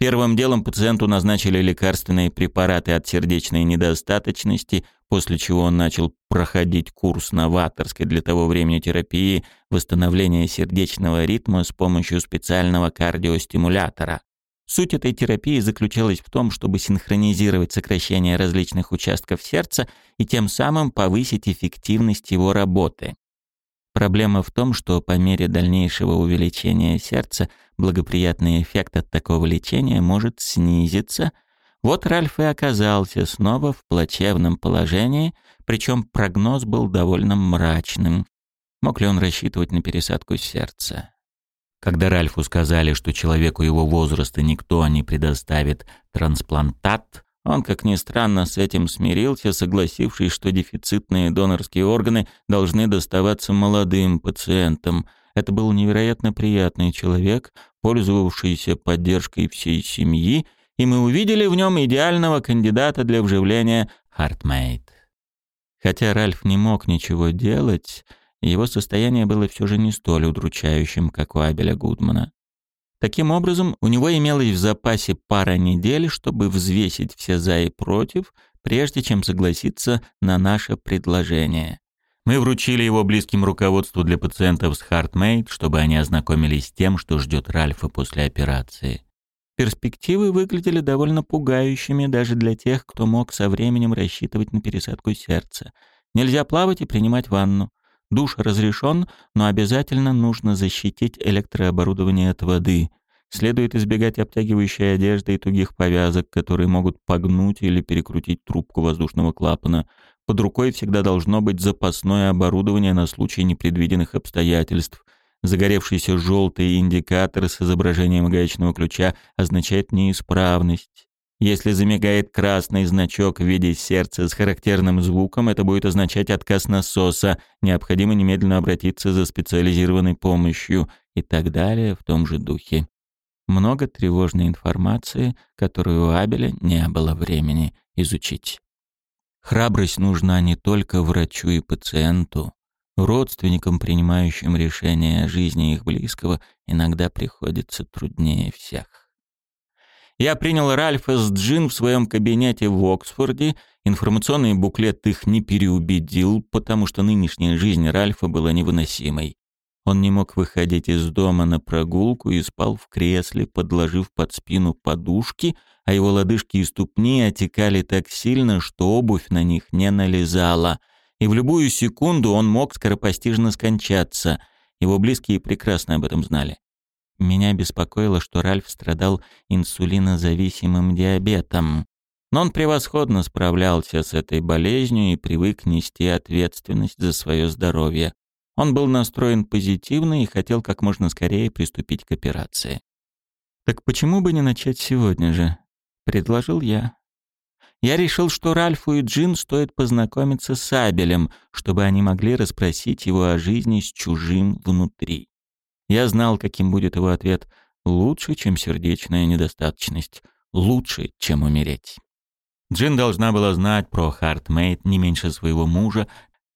Первым делом пациенту назначили лекарственные препараты от сердечной недостаточности, после чего он начал проходить курс новаторской для того времени терапии восстановления сердечного ритма с помощью специального кардиостимулятора. Суть этой терапии заключалась в том, чтобы синхронизировать сокращение различных участков сердца и тем самым повысить эффективность его работы. Проблема в том, что по мере дальнейшего увеличения сердца благоприятный эффект от такого лечения может снизиться. Вот Ральф и оказался снова в плачевном положении, причем прогноз был довольно мрачным. Мог ли он рассчитывать на пересадку сердца? Когда Ральфу сказали, что человеку его возраста никто не предоставит трансплантат, он, как ни странно, с этим смирился, согласившись, что дефицитные донорские органы должны доставаться молодым пациентам. Это был невероятно приятный человек, пользовавшийся поддержкой всей семьи, и мы увидели в нем идеального кандидата для вживления HeartMate. Хотя Ральф не мог ничего делать, его состояние было все же не столь удручающим, как у Абеля Гудмана. Таким образом, у него имелось в запасе пара недель, чтобы взвесить все «за» и «против», прежде чем согласиться на наше предложение. Мы вручили его близким руководству для пациентов с HeartMate, чтобы они ознакомились с тем, что ждет Ральфа после операции. Перспективы выглядели довольно пугающими даже для тех, кто мог со временем рассчитывать на пересадку сердца. Нельзя плавать и принимать ванну. Душ разрешен, но обязательно нужно защитить электрооборудование от воды. Следует избегать обтягивающей одежды и тугих повязок, которые могут погнуть или перекрутить трубку воздушного клапана. Под рукой всегда должно быть запасное оборудование на случай непредвиденных обстоятельств. Загоревшийся желтый индикатор с изображением гаечного ключа означает неисправность. Если замигает красный значок в виде сердца с характерным звуком, это будет означать отказ насоса, необходимо немедленно обратиться за специализированной помощью и так далее в том же духе. Много тревожной информации, которую у Абеля не было времени изучить. Храбрость нужна не только врачу и пациенту. Родственникам, принимающим решения о жизни их близкого, иногда приходится труднее всех. Я принял Ральфа с Джин в своем кабинете в Оксфорде. Информационный буклет их не переубедил, потому что нынешняя жизнь Ральфа была невыносимой. Он не мог выходить из дома на прогулку и спал в кресле, подложив под спину подушки, а его лодыжки и ступни отекали так сильно, что обувь на них не налезала. И в любую секунду он мог скоропостижно скончаться. Его близкие прекрасно об этом знали. Меня беспокоило, что Ральф страдал инсулинозависимым диабетом. Но он превосходно справлялся с этой болезнью и привык нести ответственность за свое здоровье. Он был настроен позитивно и хотел как можно скорее приступить к операции. «Так почему бы не начать сегодня же?» — предложил я. Я решил, что Ральфу и Джин стоит познакомиться с Абелем, чтобы они могли расспросить его о жизни с чужим внутри. Я знал, каким будет его ответ. Лучше, чем сердечная недостаточность. Лучше, чем умереть. Джин должна была знать про Хартмейт не меньше своего мужа,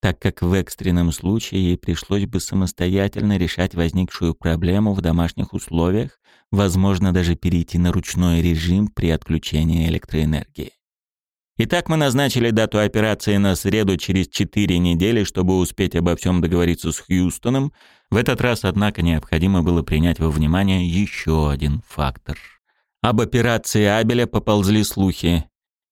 так как в экстренном случае ей пришлось бы самостоятельно решать возникшую проблему в домашних условиях, возможно даже перейти на ручной режим при отключении электроэнергии. Итак, мы назначили дату операции на среду через 4 недели, чтобы успеть обо всем договориться с Хьюстоном. В этот раз, однако, необходимо было принять во внимание еще один фактор. Об операции Абеля поползли слухи.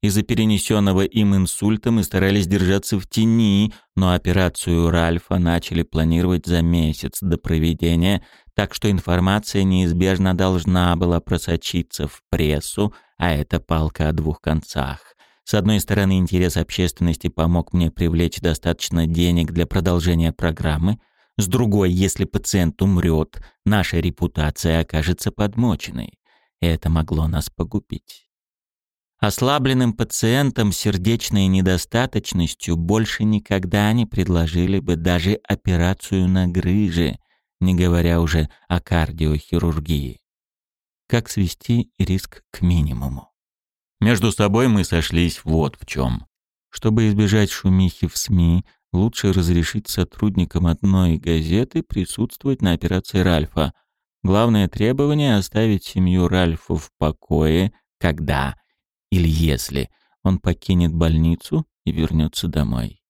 Из-за перенесенного им инсульта мы старались держаться в тени, но операцию Ральфа начали планировать за месяц до проведения, так что информация неизбежно должна была просочиться в прессу, а это палка о двух концах. С одной стороны, интерес общественности помог мне привлечь достаточно денег для продолжения программы, с другой, если пациент умрет, наша репутация окажется подмоченной. И это могло нас погубить. Ослабленным пациентам с сердечной недостаточностью больше никогда не предложили бы даже операцию на грыже, не говоря уже о кардиохирургии. Как свести риск к минимуму? Между собой мы сошлись вот в чем. Чтобы избежать шумихи в СМИ, лучше разрешить сотрудникам одной газеты присутствовать на операции Ральфа. Главное требование — оставить семью Ральфа в покое, когда или если он покинет больницу и вернется домой.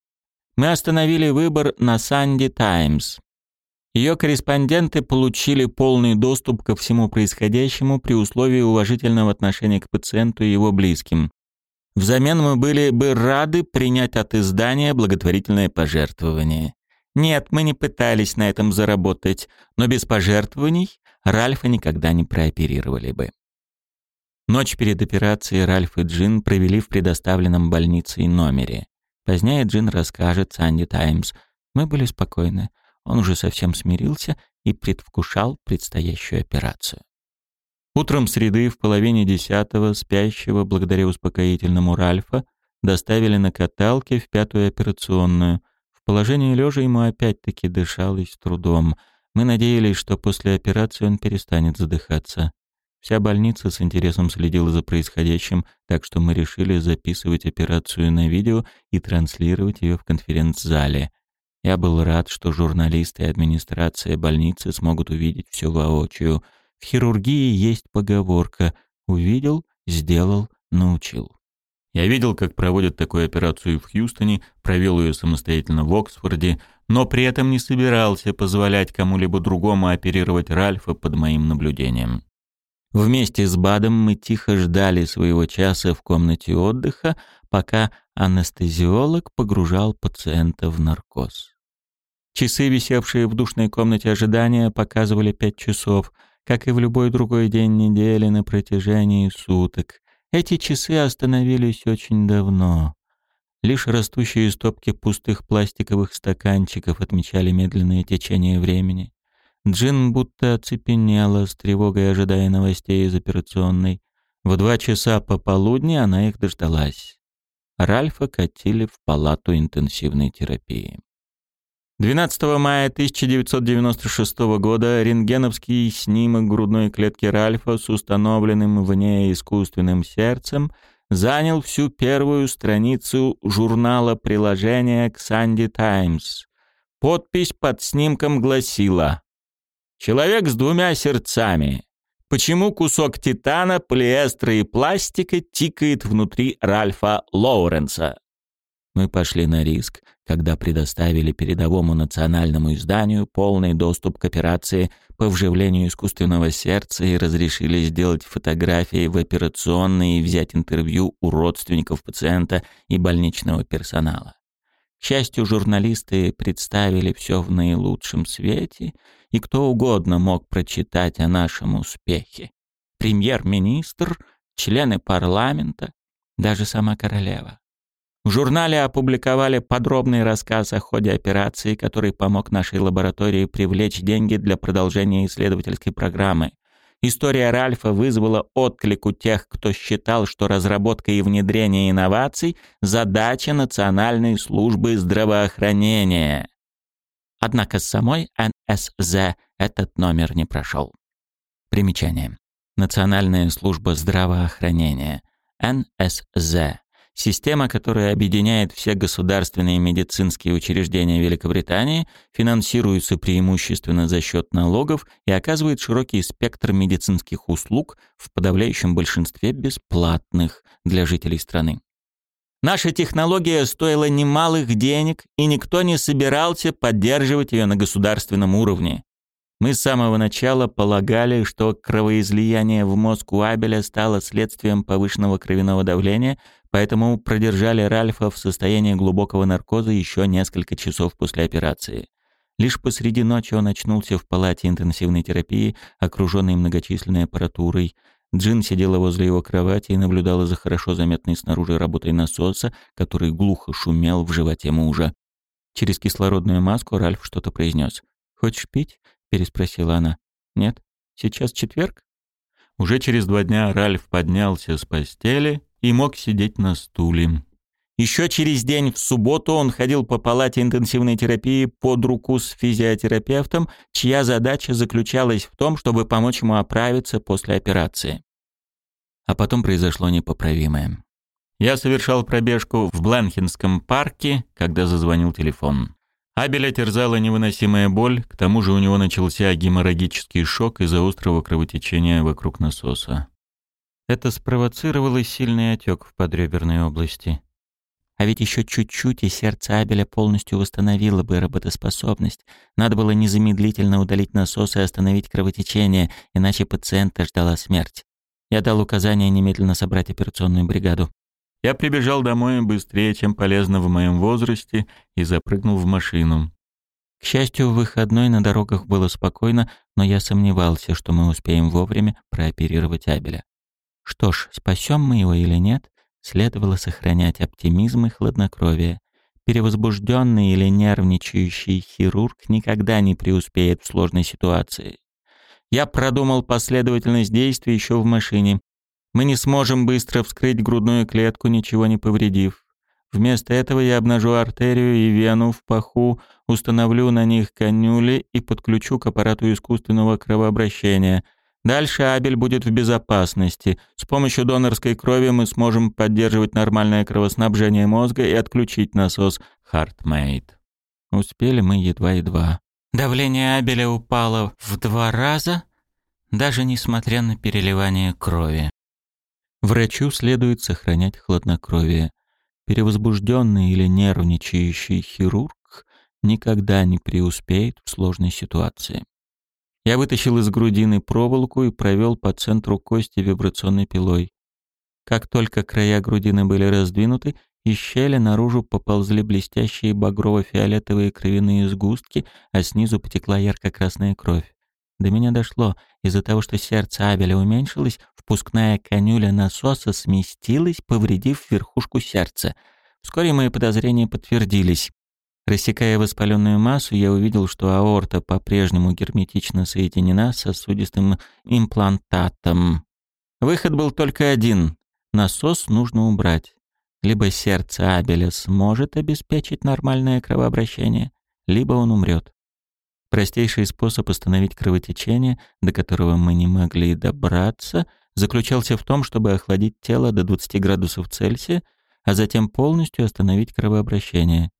Мы остановили выбор на Санди Таймс. Ее корреспонденты получили полный доступ ко всему происходящему при условии уважительного отношения к пациенту и его близким. Взамен мы были бы рады принять от издания благотворительное пожертвование. Нет, мы не пытались на этом заработать, но без пожертвований Ральфа никогда не прооперировали бы. Ночь перед операцией Ральф и Джин провели в предоставленном больницей номере. Позднее Джин расскажет Санди Таймс. Мы были спокойны. Он уже совсем смирился и предвкушал предстоящую операцию. Утром среды в половине десятого спящего, благодаря успокоительному Ральфа, доставили на каталке в пятую операционную. В положении лежа ему опять-таки дышалось трудом. Мы надеялись, что после операции он перестанет задыхаться. Вся больница с интересом следила за происходящим, так что мы решили записывать операцию на видео и транслировать ее в конференц-зале. Я был рад, что журналисты и администрация больницы смогут увидеть все воочию. В хирургии есть поговорка «увидел, сделал, научил». Я видел, как проводят такую операцию в Хьюстоне, провел ее самостоятельно в Оксфорде, но при этом не собирался позволять кому-либо другому оперировать Ральфа под моим наблюдением. Вместе с Бадом мы тихо ждали своего часа в комнате отдыха, пока анестезиолог погружал пациента в наркоз. Часы, висевшие в душной комнате ожидания, показывали пять часов, как и в любой другой день недели на протяжении суток. Эти часы остановились очень давно. Лишь растущие стопки пустых пластиковых стаканчиков отмечали медленное течение времени. Джин будто оцепенела с тревогой, ожидая новостей из операционной. В два часа пополудни она их дождалась. Ральфа катили в палату интенсивной терапии. 12 мая 1996 года рентгеновский снимок грудной клетки Ральфа с установленным в ней искусственным сердцем занял всю первую страницу журнала приложения к Санди Таймс. Подпись под снимком гласила Человек с двумя сердцами. Почему кусок титана, полиэстера и пластика тикает внутри Ральфа Лоуренса? Мы пошли на риск, когда предоставили передовому национальному изданию полный доступ к операции по вживлению искусственного сердца и разрешили сделать фотографии в операционной и взять интервью у родственников пациента и больничного персонала. К счастью, журналисты представили все в наилучшем свете, и кто угодно мог прочитать о нашем успехе. Премьер-министр, члены парламента, даже сама королева. В журнале опубликовали подробный рассказ о ходе операции, который помог нашей лаборатории привлечь деньги для продолжения исследовательской программы. История Ральфа вызвала отклик у тех, кто считал, что разработка и внедрение инноваций – задача Национальной службы здравоохранения. Однако с самой НСЗ этот номер не прошел. Примечание. Национальная служба здравоохранения. НСЗ. Система, которая объединяет все государственные медицинские учреждения Великобритании, финансируется преимущественно за счет налогов и оказывает широкий спектр медицинских услуг в подавляющем большинстве бесплатных для жителей страны. Наша технология стоила немалых денег, и никто не собирался поддерживать ее на государственном уровне. Мы с самого начала полагали, что кровоизлияние в мозг у Абеля стало следствием повышенного кровяного давления, поэтому продержали Ральфа в состоянии глубокого наркоза еще несколько часов после операции. Лишь посреди ночи он очнулся в палате интенсивной терапии, окруженной многочисленной аппаратурой. Джин сидела возле его кровати и наблюдала за хорошо заметной снаружи работой насоса, который глухо шумел в животе мужа. Через кислородную маску Ральф что-то произнес. «Хочешь пить?» переспросила она. Нет, сейчас четверг? Уже через два дня Ральф поднялся с постели и мог сидеть на стуле. Еще через день в субботу он ходил по палате интенсивной терапии под руку с физиотерапевтом, чья задача заключалась в том, чтобы помочь ему оправиться после операции. А потом произошло непоправимое. Я совершал пробежку в Бланхинском парке, когда зазвонил телефон. Абеля терзала невыносимая боль, к тому же у него начался геморрагический шок из-за острого кровотечения вокруг насоса. Это спровоцировало сильный отек в подреберной области. А ведь еще чуть-чуть, и сердце Абеля полностью восстановило бы работоспособность. Надо было незамедлительно удалить насос и остановить кровотечение, иначе пациента ждала смерть. Я дал указание немедленно собрать операционную бригаду. Я прибежал домой быстрее, чем полезно в моем возрасте, и запрыгнул в машину. К счастью, в выходной на дорогах было спокойно, но я сомневался, что мы успеем вовремя прооперировать Абеля. Что ж, спасем мы его или нет, следовало сохранять оптимизм и хладнокровие. Перевозбужденный или нервничающий хирург никогда не преуспеет в сложной ситуации. Я продумал последовательность действий еще в машине. Мы не сможем быстро вскрыть грудную клетку, ничего не повредив. Вместо этого я обнажу артерию и вену в паху, установлю на них канюли и подключу к аппарату искусственного кровообращения. Дальше Абель будет в безопасности. С помощью донорской крови мы сможем поддерживать нормальное кровоснабжение мозга и отключить насос HeartMate. Успели мы едва-едва. Давление Абеля упало в два раза, даже несмотря на переливание крови. Врачу следует сохранять хладнокровие. Перевозбужденный или нервничающий хирург никогда не преуспеет в сложной ситуации. Я вытащил из грудины проволоку и провел по центру кости вибрационной пилой. Как только края грудины были раздвинуты, из щели наружу поползли блестящие багрово-фиолетовые кровяные сгустки, а снизу потекла ярко-красная кровь. До меня дошло, из-за того, что сердце Абеля уменьшилось, впускная канюля насоса сместилась, повредив верхушку сердца. Вскоре мои подозрения подтвердились. Рассекая воспаленную массу, я увидел, что аорта по-прежнему герметично соединена с сосудистым имплантатом. Выход был только один. Насос нужно убрать. Либо сердце Абеля сможет обеспечить нормальное кровообращение, либо он умрет. Простейший способ остановить кровотечение, до которого мы не могли добраться, заключался в том, чтобы охладить тело до 20 градусов Цельсия, а затем полностью остановить кровообращение.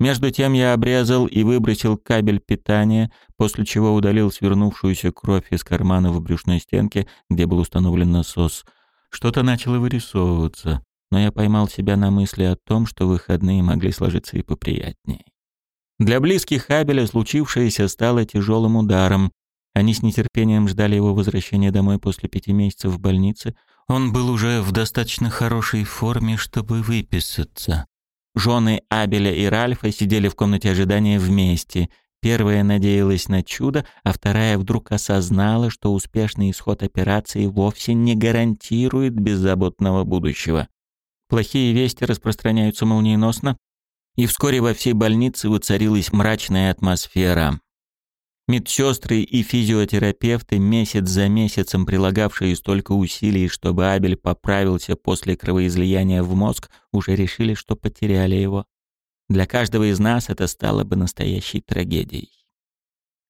Между тем я обрезал и выбросил кабель питания, после чего удалил свернувшуюся кровь из кармана в брюшной стенке, где был установлен насос. Что-то начало вырисовываться, но я поймал себя на мысли о том, что выходные могли сложиться и поприятнее. Для близких Абеля случившееся стало тяжелым ударом. Они с нетерпением ждали его возвращения домой после пяти месяцев в больнице. Он был уже в достаточно хорошей форме, чтобы выписаться. Жены Абеля и Ральфа сидели в комнате ожидания вместе. Первая надеялась на чудо, а вторая вдруг осознала, что успешный исход операции вовсе не гарантирует беззаботного будущего. Плохие вести распространяются молниеносно, и вскоре во всей больнице воцарилась мрачная атмосфера. Медсестры и физиотерапевты, месяц за месяцем прилагавшие столько усилий, чтобы Абель поправился после кровоизлияния в мозг, уже решили, что потеряли его. Для каждого из нас это стало бы настоящей трагедией.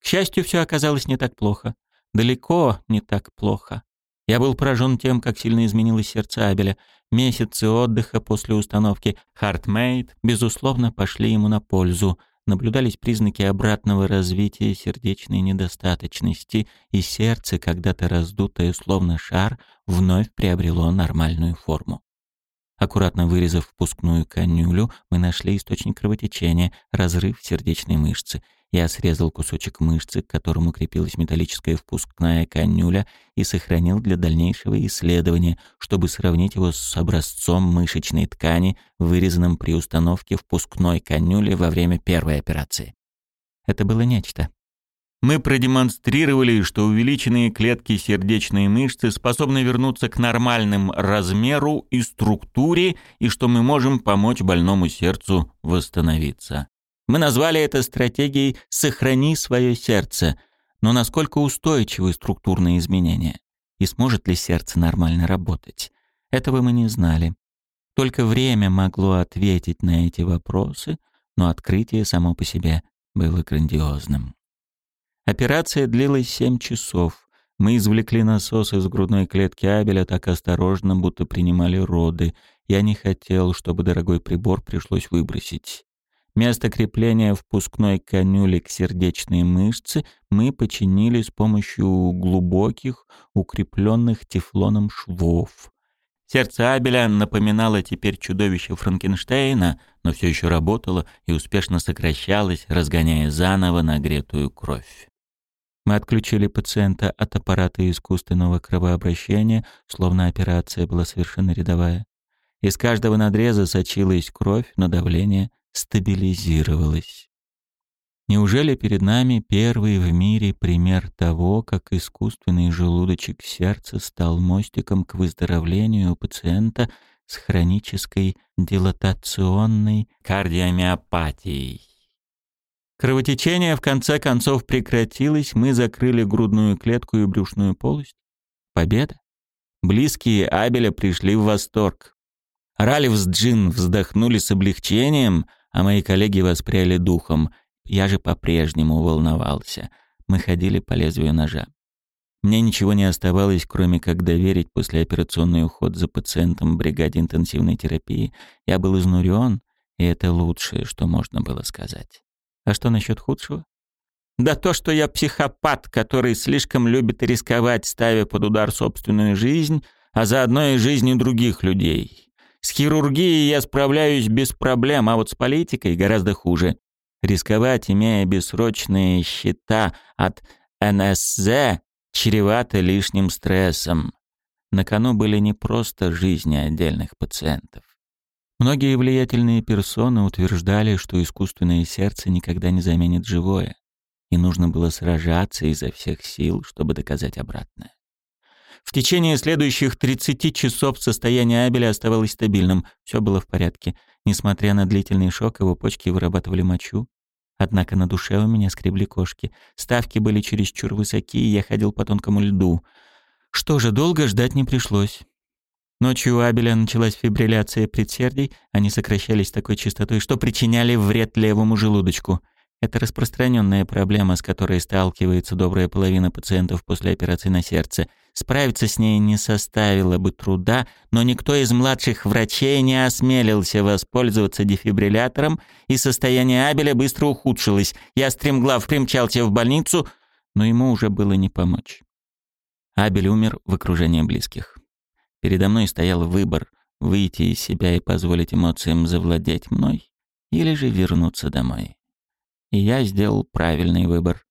К счастью, все оказалось не так плохо. Далеко не так плохо. Я был поражен тем, как сильно изменилось сердце Абеля. Месяцы отдыха после установки HeartMate, безусловно, пошли ему на пользу. Наблюдались признаки обратного развития сердечной недостаточности, и сердце, когда-то раздутое словно шар, вновь приобрело нормальную форму. Аккуратно вырезав впускную канюлю, мы нашли источник кровотечения, разрыв сердечной мышцы. Я срезал кусочек мышцы, к которому крепилась металлическая впускная канюля, и сохранил для дальнейшего исследования, чтобы сравнить его с образцом мышечной ткани, вырезанным при установке впускной канюли во время первой операции. Это было нечто. Мы продемонстрировали, что увеличенные клетки сердечной мышцы способны вернуться к нормальным размеру и структуре, и что мы можем помочь больному сердцу восстановиться. Мы назвали это стратегией «сохрани свое сердце», но насколько устойчивы структурные изменения? И сможет ли сердце нормально работать? Этого мы не знали. Только время могло ответить на эти вопросы, но открытие само по себе было грандиозным. Операция длилась семь часов. Мы извлекли насос из грудной клетки Абеля так осторожно, будто принимали роды. Я не хотел, чтобы дорогой прибор пришлось выбросить. Место крепления впускной канюли к сердечной мышце мы починили с помощью глубоких, укрепленных тефлоном швов. Сердце Абеля напоминало теперь чудовище Франкенштейна, но все еще работало и успешно сокращалось, разгоняя заново нагретую кровь. Мы отключили пациента от аппарата искусственного кровообращения, словно операция была совершенно рядовая. Из каждого надреза сочилась кровь, но давление стабилизировалось. Неужели перед нами первый в мире пример того, как искусственный желудочек сердца стал мостиком к выздоровлению пациента с хронической дилатационной кардиомиопатией? Кровотечение в конце концов прекратилось, мы закрыли грудную клетку и брюшную полость. Победа. Близкие Абеля пришли в восторг. Ралиф с Джин вздохнули с облегчением, а мои коллеги воспряли духом. Я же по-прежнему волновался. Мы ходили по лезвию ножа. Мне ничего не оставалось, кроме как доверить послеоперационный уход за пациентом бригаде интенсивной терапии. Я был изнурен, и это лучшее, что можно было сказать. А что насчет худшего? Да то, что я психопат, который слишком любит рисковать, ставя под удар собственную жизнь, а заодно и жизни других людей. С хирургией я справляюсь без проблем, а вот с политикой гораздо хуже. Рисковать, имея бессрочные счета от НСЗ, чревато лишним стрессом. На кону были не просто жизни отдельных пациентов. Многие влиятельные персоны утверждали, что искусственное сердце никогда не заменит живое, и нужно было сражаться изо всех сил, чтобы доказать обратное. В течение следующих 30 часов состояние Абеля оставалось стабильным, все было в порядке. Несмотря на длительный шок, его почки вырабатывали мочу. Однако на душе у меня скребли кошки. Ставки были чересчур высоки, и я ходил по тонкому льду. Что же, долго ждать не пришлось. Ночью у Абеля началась фибрилляция предсердий, они сокращались такой частотой, что причиняли вред левому желудочку. Это распространенная проблема, с которой сталкивается добрая половина пациентов после операции на сердце. Справиться с ней не составило бы труда, но никто из младших врачей не осмелился воспользоваться дефибриллятором, и состояние Абеля быстро ухудшилось. Я стремглав примчался в больницу, но ему уже было не помочь. Абель умер в окружении близких. Передо мной стоял выбор — выйти из себя и позволить эмоциям завладеть мной, или же вернуться домой. И я сделал правильный выбор.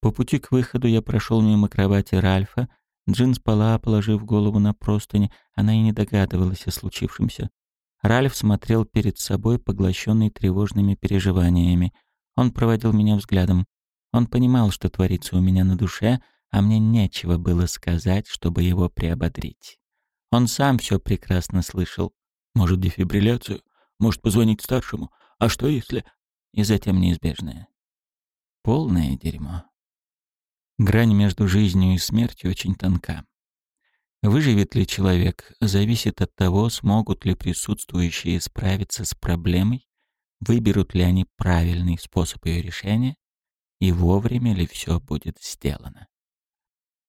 По пути к выходу я прошел мимо кровати Ральфа. Джин спала, положив голову на простыни. Она и не догадывалась о случившемся. Ральф смотрел перед собой, поглощенный тревожными переживаниями. Он проводил меня взглядом. Он понимал, что творится у меня на душе, а мне нечего было сказать, чтобы его приободрить. Он сам все прекрасно слышал. Может, дефибрилляцию? Может, позвонить старшему? А что если... И затем неизбежное. Полное дерьмо. Грань между жизнью и смертью очень тонка. Выживет ли человек, зависит от того, смогут ли присутствующие справиться с проблемой, выберут ли они правильный способ ее решения и вовремя ли все будет сделано.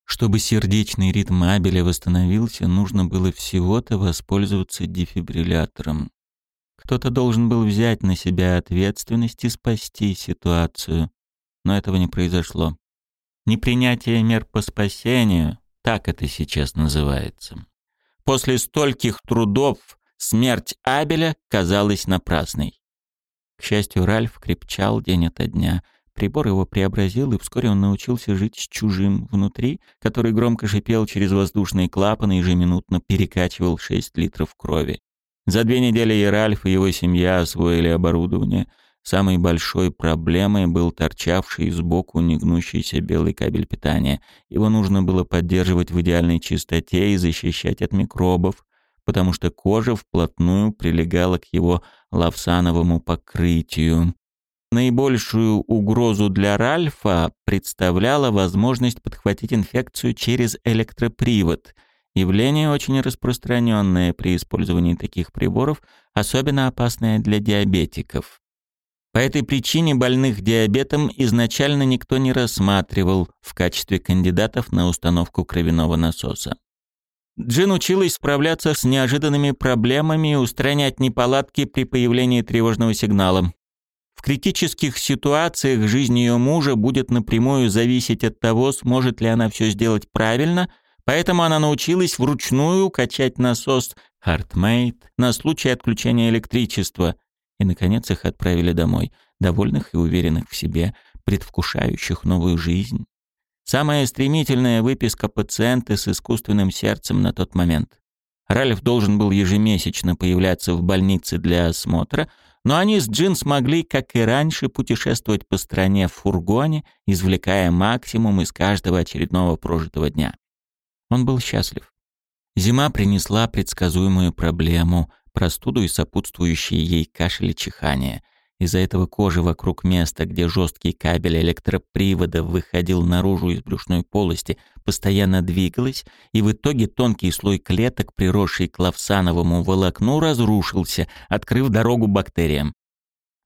Чтобы сердечный ритм Абеля восстановился, нужно было всего-то воспользоваться дефибриллятором. Кто-то должен был взять на себя ответственность и спасти ситуацию, но этого не произошло. Непринятие мер по спасению, так это сейчас называется. После стольких трудов смерть Абеля казалась напрасной. К счастью, Ральф крепчал день ото дня — Прибор его преобразил, и вскоре он научился жить с чужим внутри, который громко шипел через воздушные клапаны и ежеминутно перекачивал 6 литров крови. За две недели и и его семья освоили оборудование. Самой большой проблемой был торчавший сбоку негнущийся белый кабель питания. Его нужно было поддерживать в идеальной чистоте и защищать от микробов, потому что кожа вплотную прилегала к его лавсановому покрытию. Наибольшую угрозу для Ральфа представляла возможность подхватить инфекцию через электропривод. Явление очень распространенное при использовании таких приборов, особенно опасное для диабетиков. По этой причине больных диабетом изначально никто не рассматривал в качестве кандидатов на установку кровяного насоса. Джин училась справляться с неожиданными проблемами и устранять неполадки при появлении тревожного сигнала. Критических ситуациях жизнь ее мужа будет напрямую зависеть от того, сможет ли она все сделать правильно, поэтому она научилась вручную качать насос HeartMate на случай отключения электричества. И, наконец, их отправили домой, довольных и уверенных в себе, предвкушающих новую жизнь. Самая стремительная выписка пациента с искусственным сердцем на тот момент. Ральф должен был ежемесячно появляться в больнице для осмотра – но они с Джин смогли, как и раньше, путешествовать по стране в фургоне, извлекая максимум из каждого очередного прожитого дня. Он был счастлив. Зима принесла предсказуемую проблему, простуду и сопутствующие ей кашель и чихание. Из-за этого кожа вокруг места, где жесткий кабель электропривода выходил наружу из брюшной полости, постоянно двигалась, и в итоге тонкий слой клеток, приросший к лавсановому волокну, разрушился, открыв дорогу бактериям.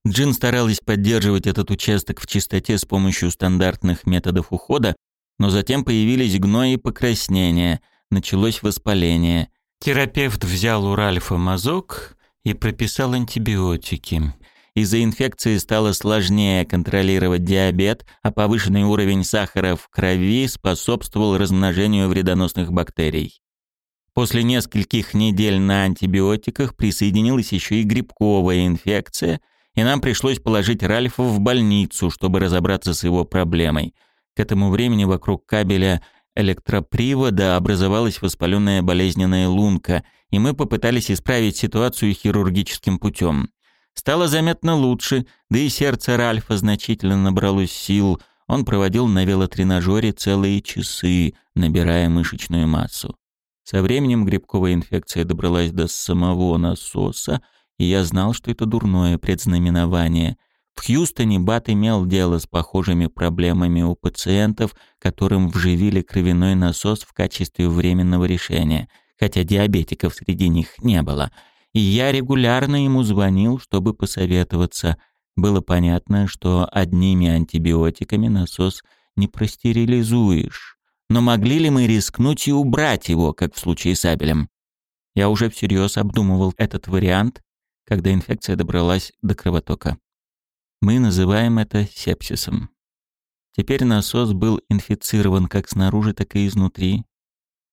Джин старалась поддерживать этот участок в чистоте с помощью стандартных методов ухода, но затем появились гной и покраснения, началось воспаление. Терапевт взял у Ральфа мазок и прописал антибиотики. Из-за инфекции стало сложнее контролировать диабет, а повышенный уровень сахара в крови способствовал размножению вредоносных бактерий. После нескольких недель на антибиотиках присоединилась еще и грибковая инфекция, и нам пришлось положить Ральфа в больницу, чтобы разобраться с его проблемой. К этому времени вокруг кабеля электропривода образовалась воспаленная болезненная лунка, и мы попытались исправить ситуацию хирургическим путем. Стало заметно лучше, да и сердце Ральфа значительно набралось сил. Он проводил на велотренажере целые часы, набирая мышечную массу. Со временем грибковая инфекция добралась до самого насоса, и я знал, что это дурное предзнаменование. В Хьюстоне Бат имел дело с похожими проблемами у пациентов, которым вживили кровяной насос в качестве временного решения, хотя диабетиков среди них не было — и я регулярно ему звонил, чтобы посоветоваться. Было понятно, что одними антибиотиками насос не простерилизуешь. Но могли ли мы рискнуть и убрать его, как в случае с Абелем? Я уже всерьез обдумывал этот вариант, когда инфекция добралась до кровотока. Мы называем это сепсисом. Теперь насос был инфицирован как снаружи, так и изнутри,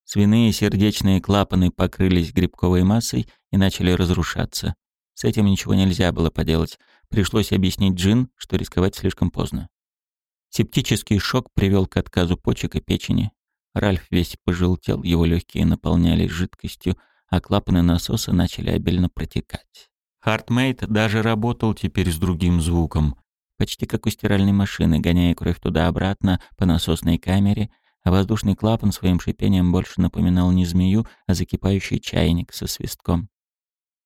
Свиные сердечные клапаны покрылись грибковой массой и начали разрушаться. С этим ничего нельзя было поделать. Пришлось объяснить Джин, что рисковать слишком поздно. Септический шок привел к отказу почек и печени. Ральф весь пожелтел, его легкие наполнялись жидкостью, а клапаны насоса начали обильно протекать. Хартмейт даже работал теперь с другим звуком, почти как у стиральной машины, гоняя кровь туда-обратно по насосной камере — а воздушный клапан своим шипением больше напоминал не змею, а закипающий чайник со свистком.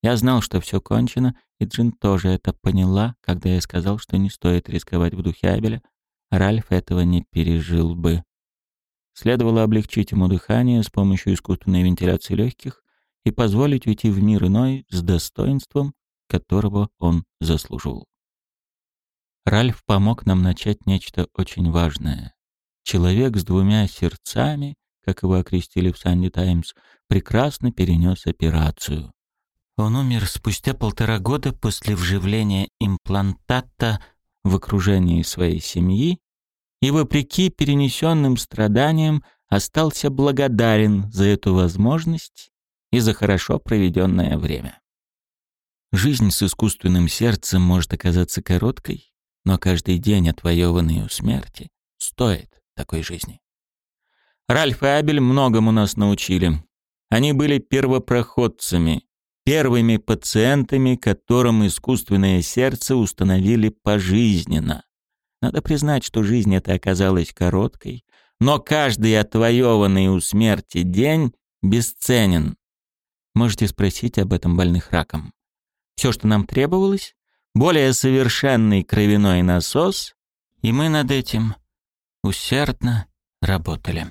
Я знал, что все кончено, и Джин тоже это поняла, когда я сказал, что не стоит рисковать в духе Абеля. Ральф этого не пережил бы. Следовало облегчить ему дыхание с помощью искусственной вентиляции легких и позволить уйти в мир иной с достоинством, которого он заслуживал. Ральф помог нам начать нечто очень важное. Человек с двумя сердцами, как его окрестили в «Санди Таймс», прекрасно перенес операцию. Он умер спустя полтора года после вживления имплантата в окружении своей семьи и, вопреки перенесенным страданиям, остался благодарен за эту возможность и за хорошо проведенное время. Жизнь с искусственным сердцем может оказаться короткой, но каждый день, отвоеванный у смерти, стоит такой жизни. Ральф и Абель многому нас научили. Они были первопроходцами, первыми пациентами, которым искусственное сердце установили пожизненно. Надо признать, что жизнь эта оказалась короткой, но каждый отвоеванный у смерти день бесценен. Можете спросить об этом больных раком. Все, что нам требовалось, более совершенный кровяной насос, и мы над этим усердно работали.